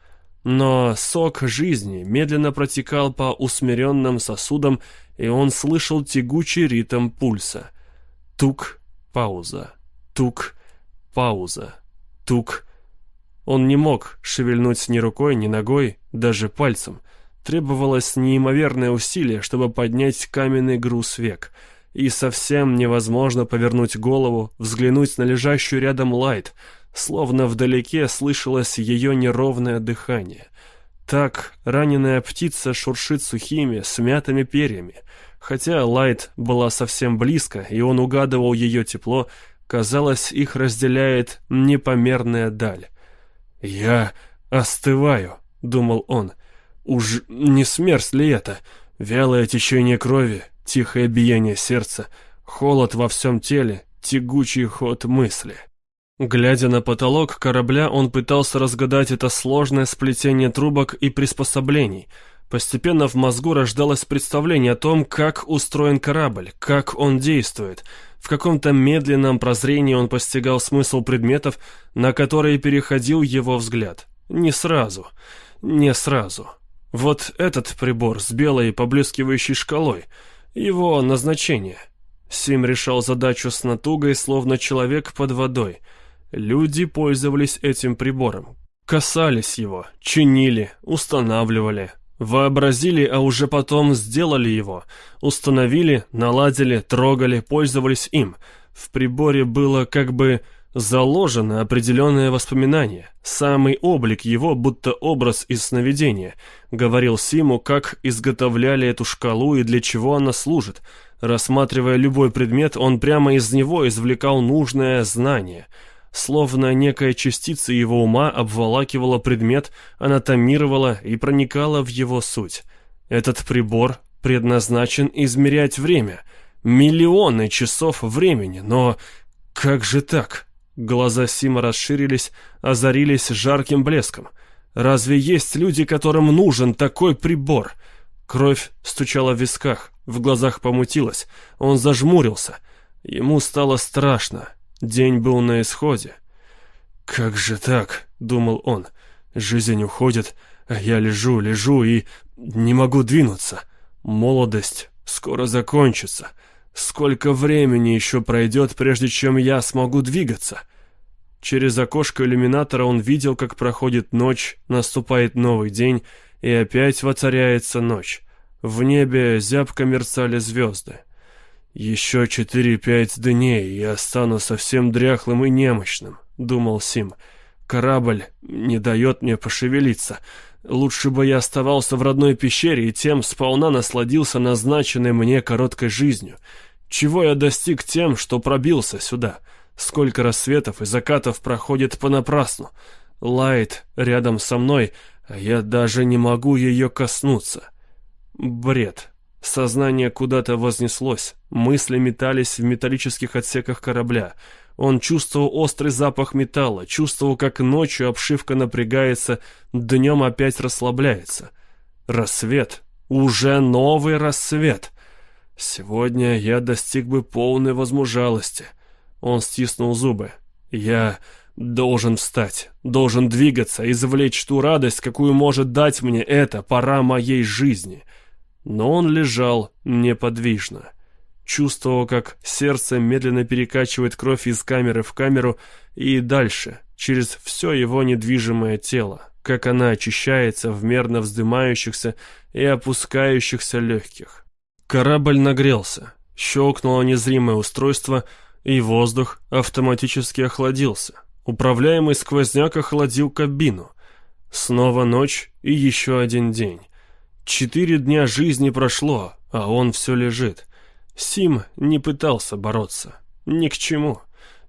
Но сок жизни медленно протекал по усмиренным сосудам, и он слышал тягучий ритм пульса. Тук, пауза, тук, пауза, тук. Он не мог шевельнуть ни рукой, ни ногой, даже пальцем. Требовалось неимоверное усилие, чтобы поднять каменный груз век. И совсем невозможно повернуть голову, взглянуть на лежащую рядом Лайт, словно вдалеке слышалось ее неровное дыхание. Так раненая птица шуршит сухими, смятыми перьями. Хотя Лайт была совсем близко, и он угадывал ее тепло, казалось, их разделяет непомерная даль. «Я остываю», — думал он, — Уж не смерть ли это? Вялое течение крови, тихое биение сердца, холод во всем теле, тягучий ход мысли. Глядя на потолок корабля, он пытался разгадать это сложное сплетение трубок и приспособлений. Постепенно в мозгу рождалось представление о том, как устроен корабль, как он действует. В каком-то медленном прозрении он постигал смысл предметов, на которые переходил его взгляд. Не сразу, не сразу. Вот этот прибор с белой поблескивающей шкалой, его назначение. Сим решал задачу с натугой, словно человек под водой — Люди пользовались этим прибором. Касались его, чинили, устанавливали, вообразили, а уже потом сделали его. Установили, наладили, трогали, пользовались им. В приборе было как бы заложено определенное воспоминание. Самый облик его, будто образ из сновидения. Говорил Симу, как изготовляли эту шкалу и для чего она служит. Рассматривая любой предмет, он прямо из него извлекал нужное знание — Словно некая частица его ума обволакивала предмет, анатомировала и проникала в его суть. Этот прибор предназначен измерять время. Миллионы часов времени, но как же так? Глаза Сима расширились, озарились жарким блеском. Разве есть люди, которым нужен такой прибор? Кровь стучала в висках, в глазах помутилась. Он зажмурился. Ему стало страшно. День был на исходе. «Как же так?» — думал он. «Жизнь уходит, а я лежу, лежу и не могу двинуться. Молодость скоро закончится. Сколько времени еще пройдет, прежде чем я смогу двигаться?» Через окошко иллюминатора он видел, как проходит ночь, наступает новый день, и опять воцаряется ночь. В небе зябко мерцали звезды. «Еще четыре-пять дней, и я стану совсем дряхлым и немощным», — думал Сим. «Корабль не дает мне пошевелиться. Лучше бы я оставался в родной пещере и тем сполна насладился назначенной мне короткой жизнью. Чего я достиг тем, что пробился сюда? Сколько рассветов и закатов проходит понапрасну? Лайт рядом со мной, а я даже не могу ее коснуться. Бред». Сознание куда-то вознеслось, мысли метались в металлических отсеках корабля. Он чувствовал острый запах металла, чувствовал, как ночью обшивка напрягается, днем опять расслабляется. Рассвет. Уже новый рассвет. Сегодня я достиг бы полной возмужалости. Он стиснул зубы. Я должен встать, должен двигаться, извлечь ту радость, какую может дать мне эта пора моей жизни — но он лежал неподвижно. Чувствовал, как сердце медленно перекачивает кровь из камеры в камеру и дальше, через все его недвижимое тело, как она очищается в мерно вздымающихся и опускающихся легких. Корабль нагрелся, щелкнуло незримое устройство, и воздух автоматически охладился. Управляемый сквозняк охладил кабину. Снова ночь и еще один день. Четыре дня жизни прошло, а он все лежит. Сим не пытался бороться. Ни к чему.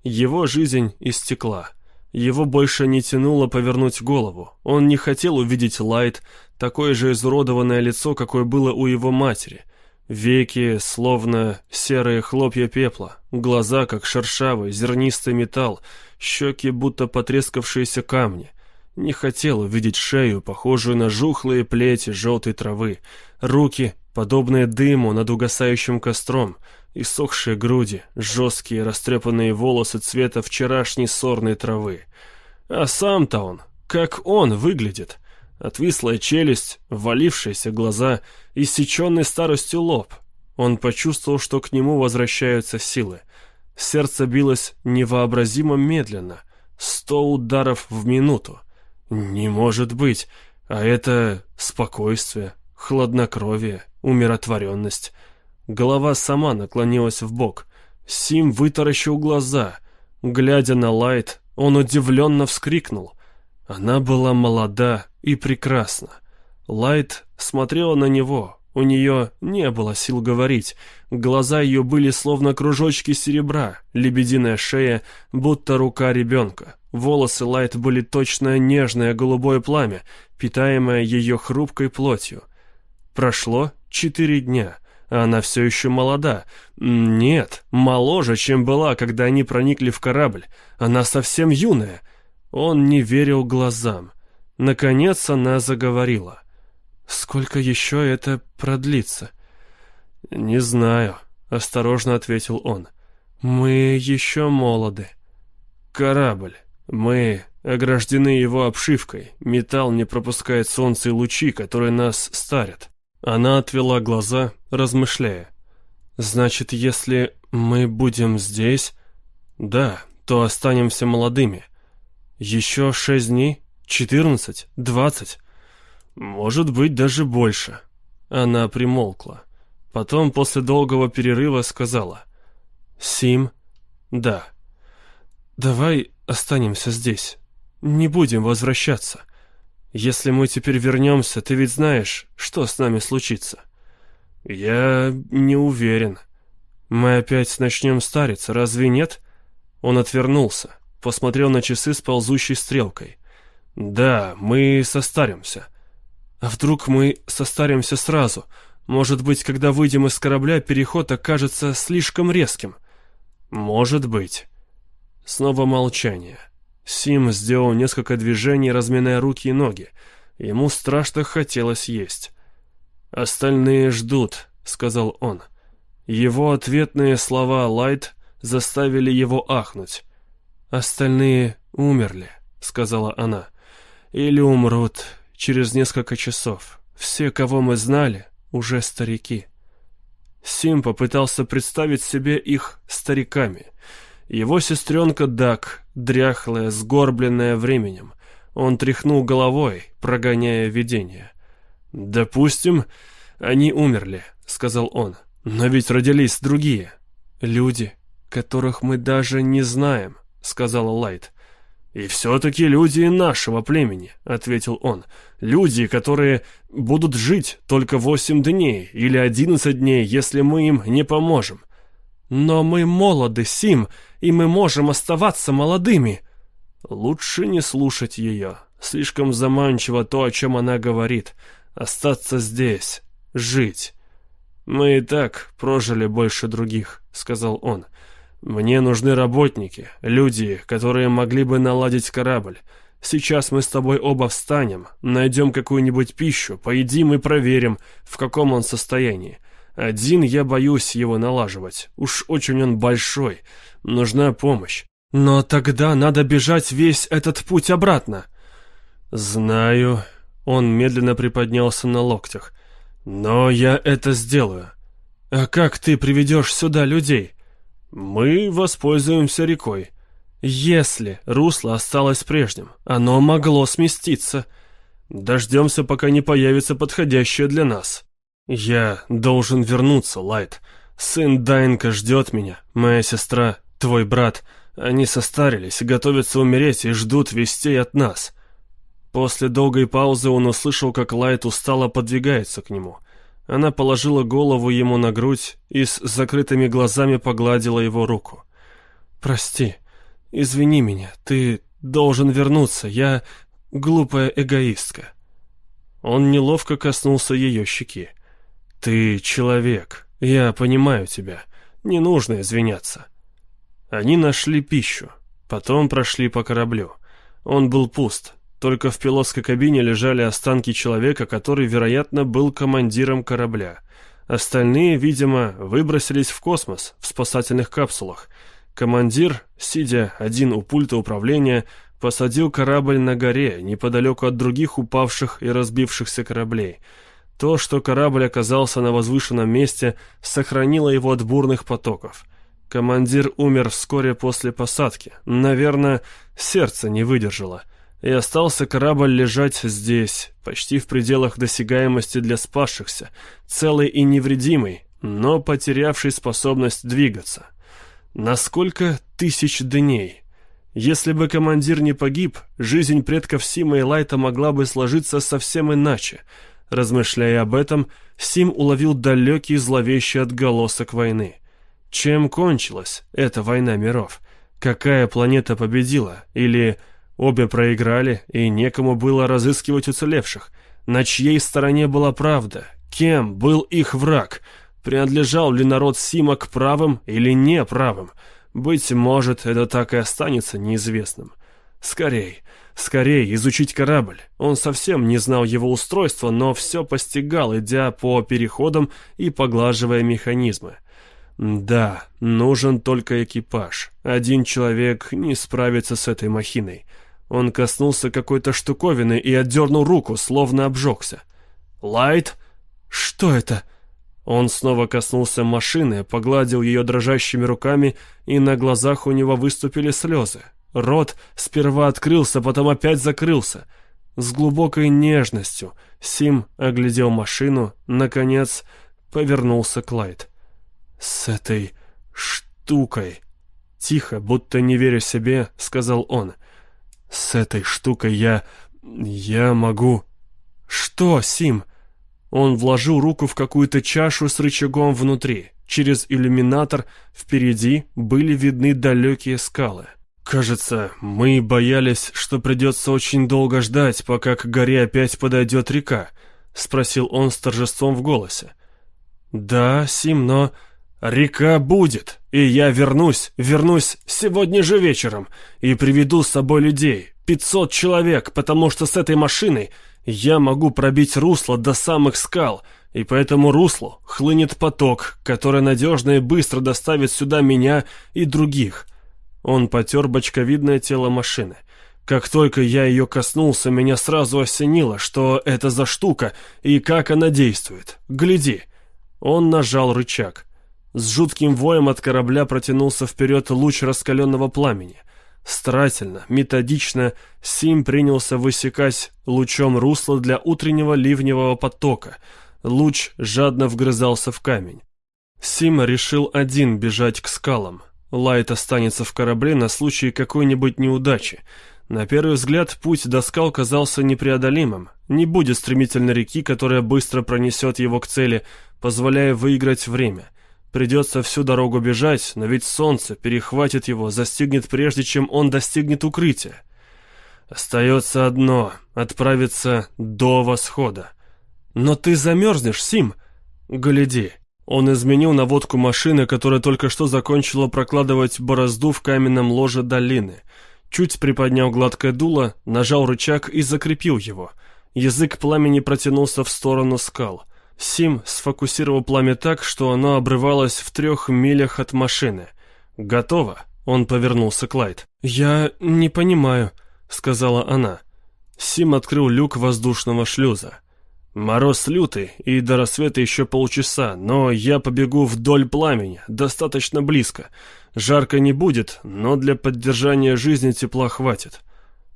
Его жизнь истекла. Его больше не тянуло повернуть голову. Он не хотел увидеть Лайт, такое же изуродованное лицо, какое было у его матери. Веки, словно серые хлопья пепла, глаза, как шершавый, зернистый металл, щеки, будто потрескавшиеся камни. Не хотел увидеть шею, похожую на жухлые плети желтой травы, руки, подобные дыму над угасающим костром, и сохшие груди, жесткие растрепанные волосы цвета вчерашней сорной травы. А сам-то он, как он выглядит? Отвислая челюсть, валившиеся глаза, иссеченный старостью лоб. Он почувствовал, что к нему возвращаются силы. Сердце билось невообразимо медленно, сто ударов в минуту. Не может быть. А это спокойствие, хладнокровие, умиротворенность. Голова сама наклонилась в бок. Сим вытаращил глаза. Глядя на Лайт, он удивленно вскрикнул. Она была молода и прекрасна. Лайт смотрела на него. У нее не было сил говорить. Глаза ее были словно кружочки серебра, лебединая шея, будто рука ребенка. Волосы Лайт были точно нежное голубое пламя, питаемое ее хрупкой плотью. Прошло четыре дня, а она все еще молода. Нет, моложе, чем была, когда они проникли в корабль. Она совсем юная. Он не верил глазам. Наконец она заговорила. «Сколько еще это продлится?» «Не знаю», — осторожно ответил он. «Мы еще молоды. Корабль. Мы ограждены его обшивкой. Металл не пропускает солнце и лучи, которые нас старят». Она отвела глаза, размышляя. «Значит, если мы будем здесь...» «Да, то останемся молодыми. Еще шесть дней? Четырнадцать? Двадцать?» «Может быть, даже больше». Она примолкла. Потом, после долгого перерыва, сказала. «Сим?» «Да». «Давай останемся здесь. Не будем возвращаться. Если мы теперь вернемся, ты ведь знаешь, что с нами случится». «Я не уверен. Мы опять начнем стариться, разве нет?» Он отвернулся, посмотрел на часы с ползущей стрелкой. «Да, мы состаримся. А вдруг мы состаримся сразу? Может быть, когда выйдем из корабля, переход окажется слишком резким? Может быть. Снова молчание. Сим сделал несколько движений, разминая руки и ноги. Ему страшно хотелось есть. «Остальные ждут», — сказал он. Его ответные слова Лайт заставили его ахнуть. «Остальные умерли», — сказала она. «Или умрут, через несколько часов. Все, кого мы знали, уже старики. Сим попытался представить себе их стариками. Его сестренка Дак, дряхлая, сгорбленная временем. Он тряхнул головой, прогоняя видение. «Допустим, они умерли», — сказал он. «Но ведь родились другие. Люди, которых мы даже не знаем», — сказала Лайт. «И все-таки люди нашего племени», — ответил он. «Люди, которые будут жить только восемь дней или одиннадцать дней, если мы им не поможем». «Но мы молоды, Сим, и мы можем оставаться молодыми». Лучше не слушать ее. Слишком заманчиво то, о чем она говорит. Остаться здесь, жить. «Мы и так прожили больше других», — сказал он. «Мне нужны работники, люди, которые могли бы наладить корабль. Сейчас мы с тобой оба встанем, найдем какую-нибудь пищу, поедим и проверим, в каком он состоянии. Один я боюсь его налаживать. Уж очень он большой. Нужна помощь. Но тогда надо бежать весь этот путь обратно. Знаю. Он медленно приподнялся на локтях. Но я это сделаю. А как ты приведешь сюда людей? Мы воспользуемся рекой. Если русло осталось прежним, оно могло сместиться. Дождемся, пока не появится подходящее для нас. Я должен вернуться, Лайт. Сын Дайнка ждет меня, моя сестра, твой брат. Они состарились, готовятся умереть и ждут вестей от нас. После долгой паузы он услышал, как Лайт устало подвигается к нему. Она положила голову ему на грудь и с закрытыми глазами погладила его руку. «Прости, извини меня, ты должен вернуться, я глупая эгоистка». Он неловко коснулся ее щеки. «Ты человек, я понимаю тебя, не нужно извиняться». Они нашли пищу, потом прошли по кораблю. Он был пуст, только в пилотской кабине лежали останки человека, который, вероятно, был командиром корабля. Остальные, видимо, выбросились в космос в спасательных капсулах. Командир, сидя один у пульта управления, посадил корабль на горе, неподалеку от других упавших и разбившихся кораблей. То, что корабль оказался на возвышенном месте, сохранило его от бурных потоков. Командир умер вскоре после посадки. Наверное, сердце не выдержало — и остался корабль лежать здесь, почти в пределах досягаемости для спасшихся, целый и невредимый, но потерявший способность двигаться. На сколько тысяч дней? Если бы командир не погиб, жизнь предков Сима и Лайта могла бы сложиться совсем иначе. Размышляя об этом, Сим уловил далекий зловещий отголосок войны. Чем кончилась эта война миров? Какая планета победила? Или обе проиграли, и некому было разыскивать уцелевших? На чьей стороне была правда? Кем был их враг? Принадлежал ли народ Сима к правым или неправым? Быть может, это так и останется неизвестным. Скорей, скорей изучить корабль. Он совсем не знал его устройства, но все постигал, идя по переходам и поглаживая механизмы. Да, нужен только экипаж. Один человек не справится с этой махиной. Он коснулся какой-то штуковины и отдернул руку, словно обжегся. «Лайт? Что это?» Он снова коснулся машины, погладил ее дрожащими руками, и на глазах у него выступили слезы. Рот сперва открылся, потом опять закрылся. С глубокой нежностью Сим оглядел машину, наконец повернулся к Лайт. «С этой штукой...» Тихо, будто не веря себе, сказал он. «С этой штукой я... я могу...» «Что, Сим?» Он вложил руку в какую-то чашу с рычагом внутри. Через иллюминатор впереди были видны далекие скалы. «Кажется, мы боялись, что придется очень долго ждать, пока к горе опять подойдет река», — спросил он с торжеством в голосе. «Да, Сим, но река будет, и я вернусь, вернусь сегодня же вечером и приведу с собой людей, пятьсот человек, потому что с этой машиной я могу пробить русло до самых скал, и по этому руслу хлынет поток, который надежно и быстро доставит сюда меня и других. Он потер бочковидное тело машины. Как только я ее коснулся, меня сразу осенило, что это за штука и как она действует. Гляди. Он нажал рычаг. С жутким воем от корабля протянулся вперед луч раскаленного пламени. Старательно, методично Сим принялся высекать лучом русло для утреннего ливневого потока. Луч жадно вгрызался в камень. Сим решил один бежать к скалам. Лайт останется в корабле на случай какой-нибудь неудачи. На первый взгляд путь до скал казался непреодолимым. Не будет стремительной реки, которая быстро пронесет его к цели, позволяя выиграть время. Придется всю дорогу бежать, но ведь солнце перехватит его, застигнет прежде, чем он достигнет укрытия. Остается одно — отправиться до восхода. Но ты замерзнешь, Сим. Гляди. Он изменил наводку машины, которая только что закончила прокладывать борозду в каменном ложе долины. Чуть приподнял гладкое дуло, нажал рычаг и закрепил его. Язык пламени протянулся в сторону скал — Сим сфокусировал пламя так, что оно обрывалось в трех милях от машины. «Готово», — он повернулся к Лайт. «Я не понимаю», — сказала она. Сим открыл люк воздушного шлюза. «Мороз лютый, и до рассвета еще полчаса, но я побегу вдоль пламени, достаточно близко. Жарко не будет, но для поддержания жизни тепла хватит».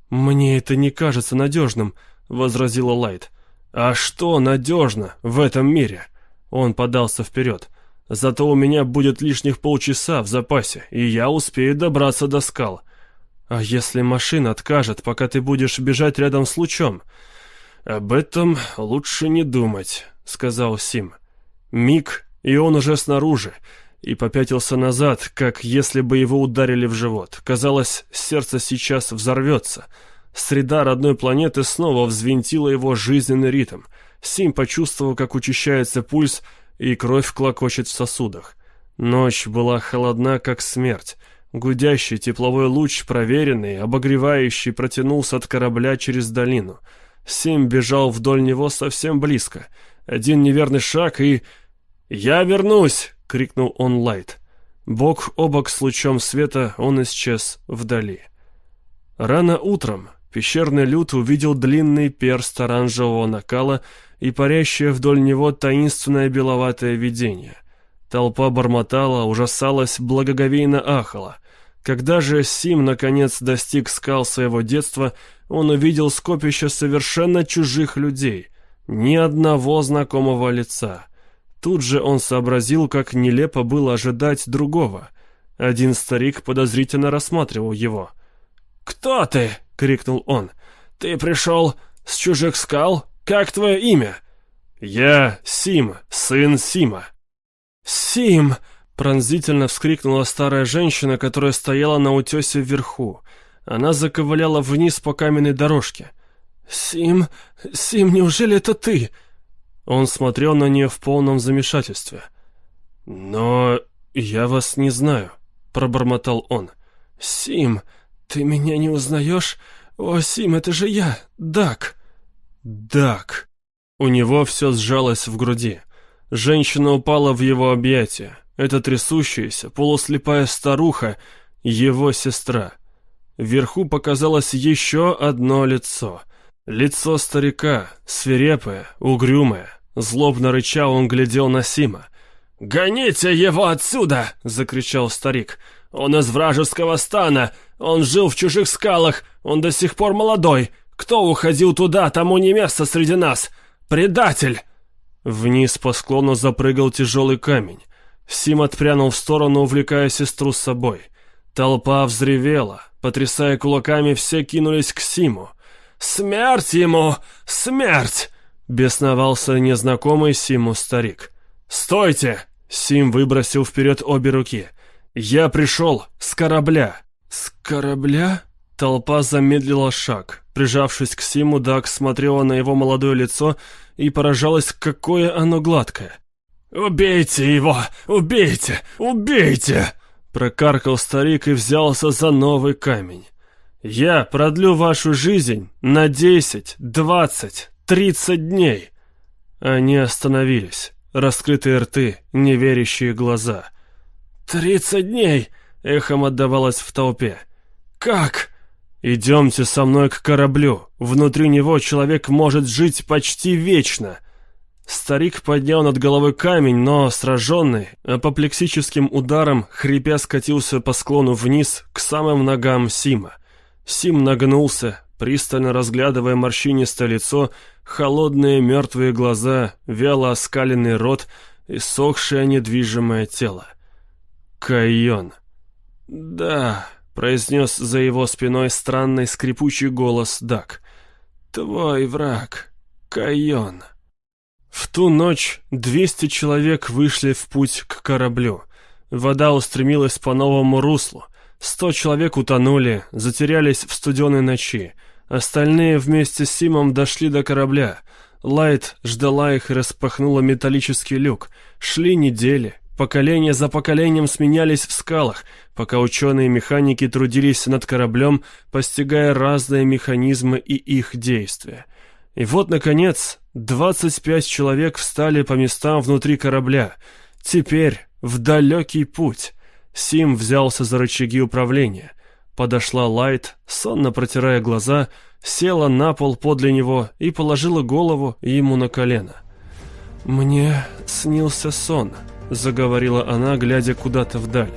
«Мне это не кажется надежным», — возразила Лайт. «А что надежно в этом мире?» Он подался вперед. «Зато у меня будет лишних полчаса в запасе, и я успею добраться до скал. А если машина откажет, пока ты будешь бежать рядом с лучом?» «Об этом лучше не думать», — сказал Сим. Миг, и он уже снаружи, и попятился назад, как если бы его ударили в живот. Казалось, сердце сейчас взорвется — Среда родной планеты снова взвинтила его жизненный ритм. Сим почувствовал, как учащается пульс, и кровь клокочет в сосудах. Ночь была холодна, как смерть. Гудящий тепловой луч, проверенный, обогревающий, протянулся от корабля через долину. Сим бежал вдоль него совсем близко. Один неверный шаг и... «Я вернусь!» — крикнул он Лайт. Бок о бок с лучом света он исчез вдали. Рано утром, Пещерный люд увидел длинный перст оранжевого накала и парящее вдоль него таинственное беловатое видение. Толпа бормотала, ужасалась, благоговейно ахала. Когда же Сим наконец достиг скал своего детства, он увидел скопище совершенно чужих людей, ни одного знакомого лица. Тут же он сообразил, как нелепо было ожидать другого. Один старик подозрительно рассматривал его. «Кто ты?» Крикнул он. «Ты пришел с чужих скал? Как твое имя?» Я Сим, сын Сима». «Сим!» — пронзительно вскрикнула старая женщина, которая стояла на утесе вверху. Она заковыляла вниз по каменной дорожке. «Сим, Сим, неужели это ты?» Он смотрел на нее в полном замешательстве. «Но я вас не знаю», — пробормотал он. «Сим, ты меня не узнаешь? О, Сим, это же я, Дак!» «Дак!» У него все сжалось в груди. Женщина упала в его объятия. Это трясущаяся, полуслепая старуха, его сестра. Вверху показалось еще одно лицо. Лицо старика, свирепое, угрюмое. Злобно рыча он глядел на Сима. «Гоните его отсюда!» — закричал старик. «Он из вражеского стана! Он жил в чужих скалах! Он до сих пор молодой! Кто уходил туда, тому не место среди нас! Предатель!» Вниз по склону запрыгал тяжелый камень. Сим отпрянул в сторону, увлекая сестру с собой. Толпа взревела. Потрясая кулаками, все кинулись к Симу. «Смерть ему! Смерть!» Бесновался незнакомый Симу старик. «Стойте!» Сим выбросил вперед обе руки. «Я пришел с корабля». «С корабля?» Толпа замедлила шаг. Прижавшись к Симу, Дак смотрела на его молодое лицо и поражалась, какое оно гладкое. «Убейте его! Убейте! Убейте!» Прокаркал старик и взялся за новый камень. «Я продлю вашу жизнь на десять, двадцать, тридцать дней!» Они остановились. Раскрытые рты, неверящие глаза. «Тридцать дней!» — эхом отдавалось в толпе. «Как?» «Идемте со мной к кораблю. Внутри него человек может жить почти вечно». Старик поднял над головой камень, но, сраженный, апоплексическим ударом, хрипя скатился по склону вниз к самым ногам Сима. Сим нагнулся, пристально разглядывая морщинистое лицо, холодные мертвые глаза, вяло оскаленный рот и сохшее недвижимое тело. Кайон. «Да», — произнес за его спиной странный скрипучий голос Дак. «Твой враг, Кайон». В ту ночь двести человек вышли в путь к кораблю. Вода устремилась по новому руслу. Сто человек утонули, затерялись в студеной ночи. Остальные вместе с Симом дошли до корабля. Лайт ждала их и распахнула металлический люк. Шли недели. Поколения за поколением сменялись в скалах, пока ученые и механики трудились над кораблем, постигая разные механизмы и их действия. И вот, наконец, 25 человек встали по местам внутри корабля. Теперь в далекий путь. Сим взялся за рычаги управления. Подошла Лайт, сонно протирая глаза, села на пол подле него и положила голову ему на колено. «Мне снился сон», — заговорила она, глядя куда-то вдаль.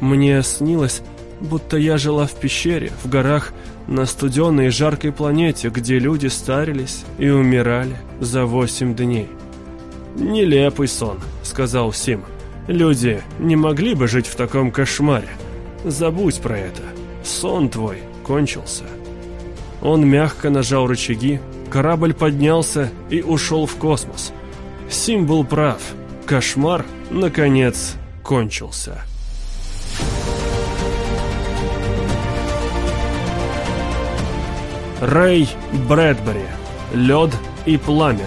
«Мне снилось, будто я жила в пещере, в горах, на студенной и жаркой планете, где люди старились и умирали за восемь дней». «Нелепый сон», — сказал Сим. «Люди не могли бы жить в таком кошмаре. Забудь про это». Сон твой кончился. Он мягко нажал рычаги, корабль поднялся и ушел в космос. Сим был прав. Кошмар, наконец, кончился. Рэй Брэдбери. Лед и пламя.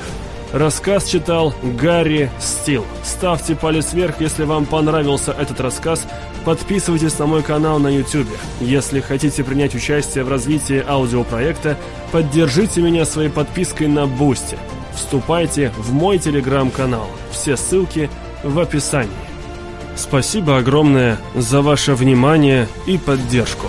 Рассказ читал Гарри Стил. Ставьте палец вверх, если вам понравился этот рассказ – Подписывайтесь на мой канал на YouTube. Если хотите принять участие в развитии аудиопроекта, поддержите меня своей подпиской на Boosty. Вступайте в мой телеграм-канал. Все ссылки в описании. Спасибо огромное за ваше внимание и поддержку.